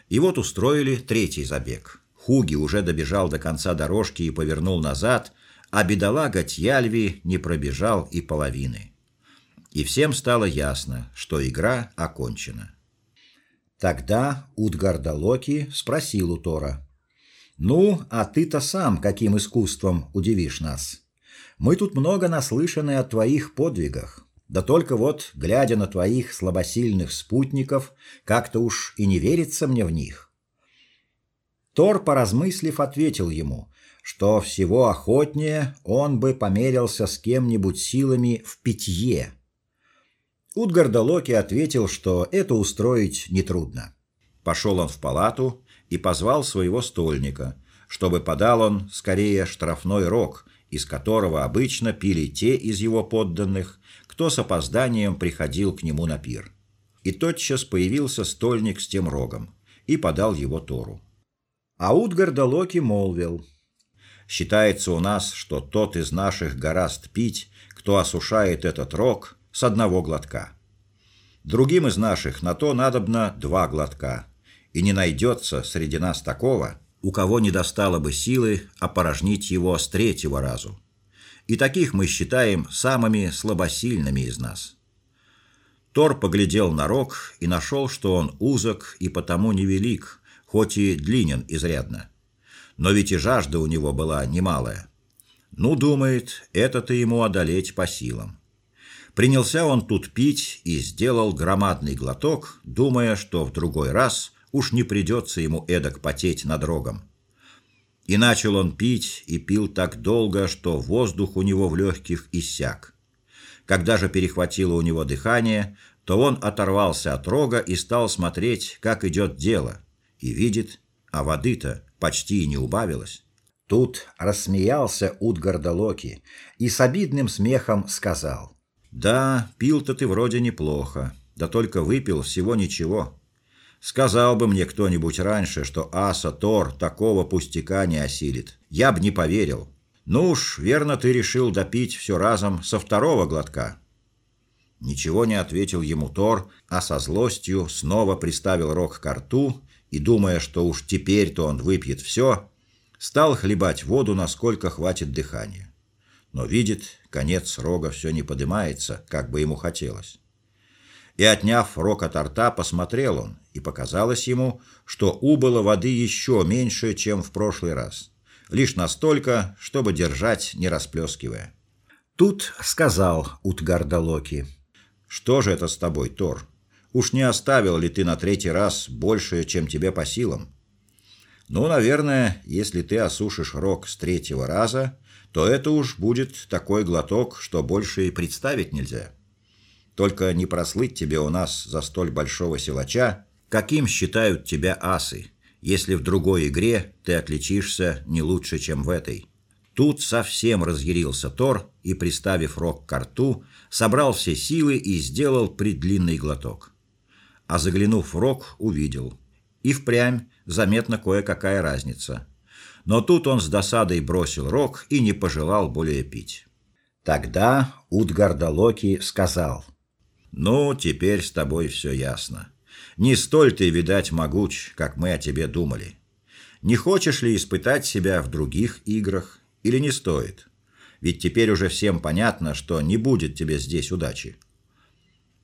И вот устроили третий забег. Хуги уже добежал до конца дорожки и повернул назад, а бедолага Тьяльви не пробежал и половины. И всем стало ясно, что игра окончена. Тогда Утгарда Локи спросил у Тора: "Ну, а ты-то сам каким искусством удивишь нас? Мы тут много наслышаны о твоих подвигах. Да только вот, глядя на твоих слабосильных спутников, как-то уж и не верится мне в них". Тор, поразмыслив, ответил ему, что всего охотнее он бы померился с кем-нибудь силами в питье Утгарда Локи ответил, что это устроить нетрудно. Пошел он в палату и позвал своего стольника, чтобы подал он скорее штрафной рог, из которого обычно пили те из его подданных, кто с опозданием приходил к нему на пир. И тотчас появился стольник с тем рогом и подал его Тору. А Утгарда Локи молвил: Считается у нас, что тот из наших гораст пить, кто осушает этот рог, с одного глотка. Другим из наших на то надобно два глотка, и не найдется среди нас такого, у кого не достало бы силы опорожнить его с третьего разу. И таких мы считаем самыми слабосильными из нас. Тор поглядел на рог и нашел, что он узок и потому невелик, хоть и длинен изрядно. Но ведь и жажда у него была немалая. Ну, думает, это-то ему одолеть по силам. Принялся он тут пить и сделал громадный глоток, думая, что в другой раз уж не придется ему эдак потеть над рогом. И начал он пить и пил так долго, что воздух у него в легких иссяк. Когда же перехватило у него дыхание, то он оторвался от рога и стал смотреть, как идет дело, и видит, а воды-то почти и не убавилось. Тут рассмеялся Утгарда Локи и с обидным смехом сказал: да, пил-то ты вроде неплохо, да только выпил всего ничего. Сказал бы мне кто-нибудь раньше, что Аса Тор такого пустяка не осилит. Я б не поверил. Ну уж, верно ты решил допить все разом со второго глотка. Ничего не ответил ему Тор, а со злостью снова приставил рог к рту и, думая, что уж теперь-то он выпьет все, стал хлебать воду, насколько хватит дыхания но видит, конец рога все не поднимается, как бы ему хотелось. И отняв рог от рта, посмотрел он, и показалось ему, что убыло воды еще меньше, чем в прошлый раз, лишь настолько, чтобы держать, не расплескивая. Тут сказал Утгарда Локи: "Что же это с тобой, Тор? Уж не оставил ли ты на третий раз больше, чем тебе по силам?" Ну, наверное, если ты осушишь рог с третьего раза, то это уж будет такой глоток, что больше и представить нельзя. Только не прослыть тебе у нас за столь большого силача, каким считают тебя асы, если в другой игре ты отличишься не лучше, чем в этой. Тут совсем разъярился Тор и, приставив рог к рту, собрал все силы и сделал предлинный глоток. А заглянув в рог, увидел. И впрямь заметна кое-какая разница – но тут он с досадой бросил рог и не пожелал более пить. Тогда Утгарда Локи сказал: "Ну, теперь с тобой все ясно. Не столь ты, видать, могуч, как мы о тебе думали. Не хочешь ли испытать себя в других играх или не стоит? Ведь теперь уже всем понятно, что не будет тебе здесь удачи".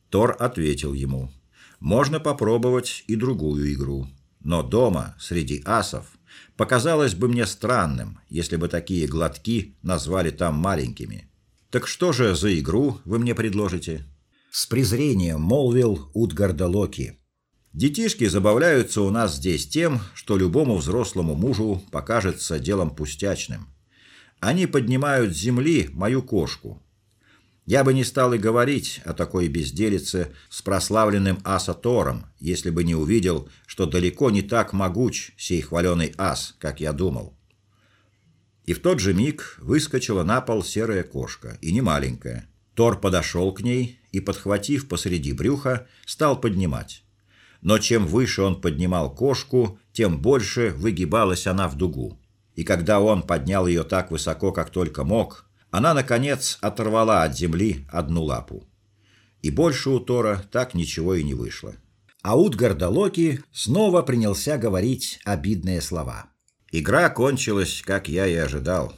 Тор ответил ему: "Можно попробовать и другую игру, но дома, среди асов, показалось бы мне странным, если бы такие глотки назвали там маленькими. Так что же за игру вы мне предложите? С презрением молвил Утгарда Локи. Детишки забавляются у нас здесь тем, что любому взрослому мужу покажется делом пустячным. Они поднимают с земли мою кошку, я бы не стал и говорить о такой безделице с прославленным Асатором, если бы не увидел, что далеко не так могуч сей хваленый ас, как я думал. И в тот же миг выскочила на пол серая кошка, и не маленькая. Тор подошел к ней и, подхватив посреди брюха, стал поднимать. Но чем выше он поднимал кошку, тем больше выгибалась она в дугу. И когда он поднял ее так высоко, как только мог, она наконец оторвала от земли одну лапу. И больше у Тора так ничего и не вышло. А Утгарда Локи снова принялся говорить обидные слова. Игра кончилась, как я и ожидал.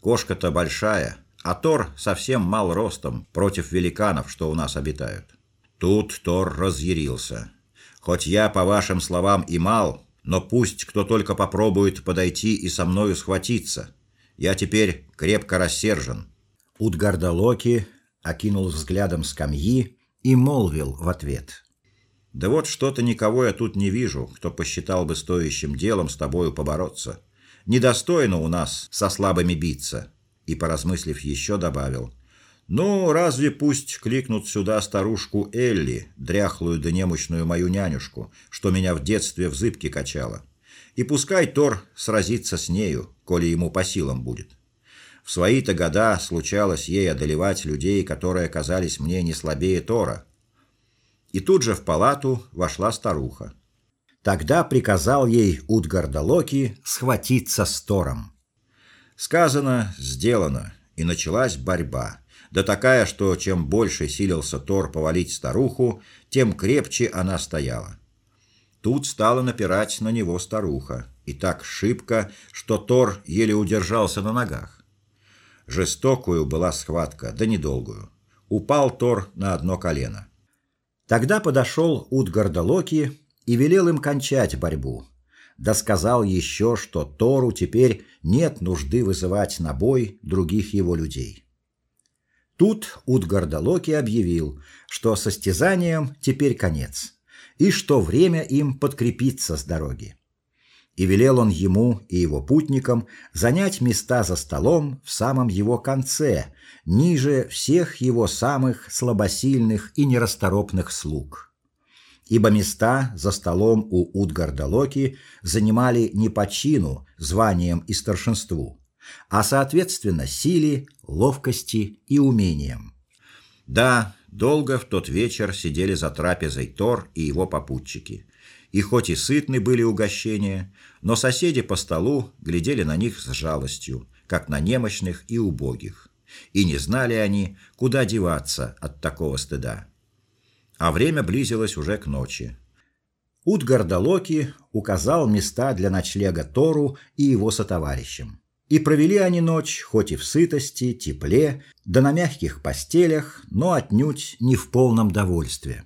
Кошка-то большая, а Тор совсем мал ростом против великанов, что у нас обитают. Тут Тор разъярился. Хоть я, по вашим словам, и мал, но пусть кто только попробует подойти и со мною схватиться. Я теперь крепко рассержен. Утгарда Локи окинул взглядом скамьи и молвил в ответ: "Да вот что-то никого я тут не вижу, кто посчитал бы стоящим делом с тобою побороться. Недостойно у нас со слабыми биться". И поразмыслив еще добавил: ну, разве пусть кликнут сюда старушку Элли, дряхлую да немощную мою нянюшку, что меня в детстве в зыбке качала. И пускай Тор сразится с нею, коли ему по силам будет. В свои-то года случалось ей одолевать людей, которые оказались мне не слабее Тора. И тут же в палату вошла старуха. Тогда приказал ей Утгарда Локи схватиться с Тором. Сказано, сделано, и началась борьба да такая, что чем больше силился Тор повалить старуху, тем крепче она стояла. Тут стала напирать на него старуха, и так шибко, что Тор еле удержался на ногах. Жестокую была схватка, да недолгую. Упал Тор на одно колено. Тогда подошел Утгарда Локи и велел им кончать борьбу. Да сказал еще, что Тору теперь нет нужды вызывать на бой других его людей. Тут Утгардалоки объявил, что состязанием теперь конец, и что время им подкрепиться с дороги. И велел он ему и его путникам занять места за столом в самом его конце, ниже всех его самых слабосильных и нерасторопных слуг. Ибо места за столом у Утгардалоки занимали не по чину, званием и старшинству, а соответственно силе, ловкости и умениям. Да, долго в тот вечер сидели за трапезой Тор и его попутчики. И хоть и сытны были угощения, но соседи по столу глядели на них с жалостью, как на немощных и убогих. И не знали они, куда деваться от такого стыда. А время близилось уже к ночи. Утгардалоки указал места для ночлега Тору и его сотоварищам. И провели они ночь, хоть и в сытости, тепле, да на мягких постелях, но отнюдь не в полном довольстве.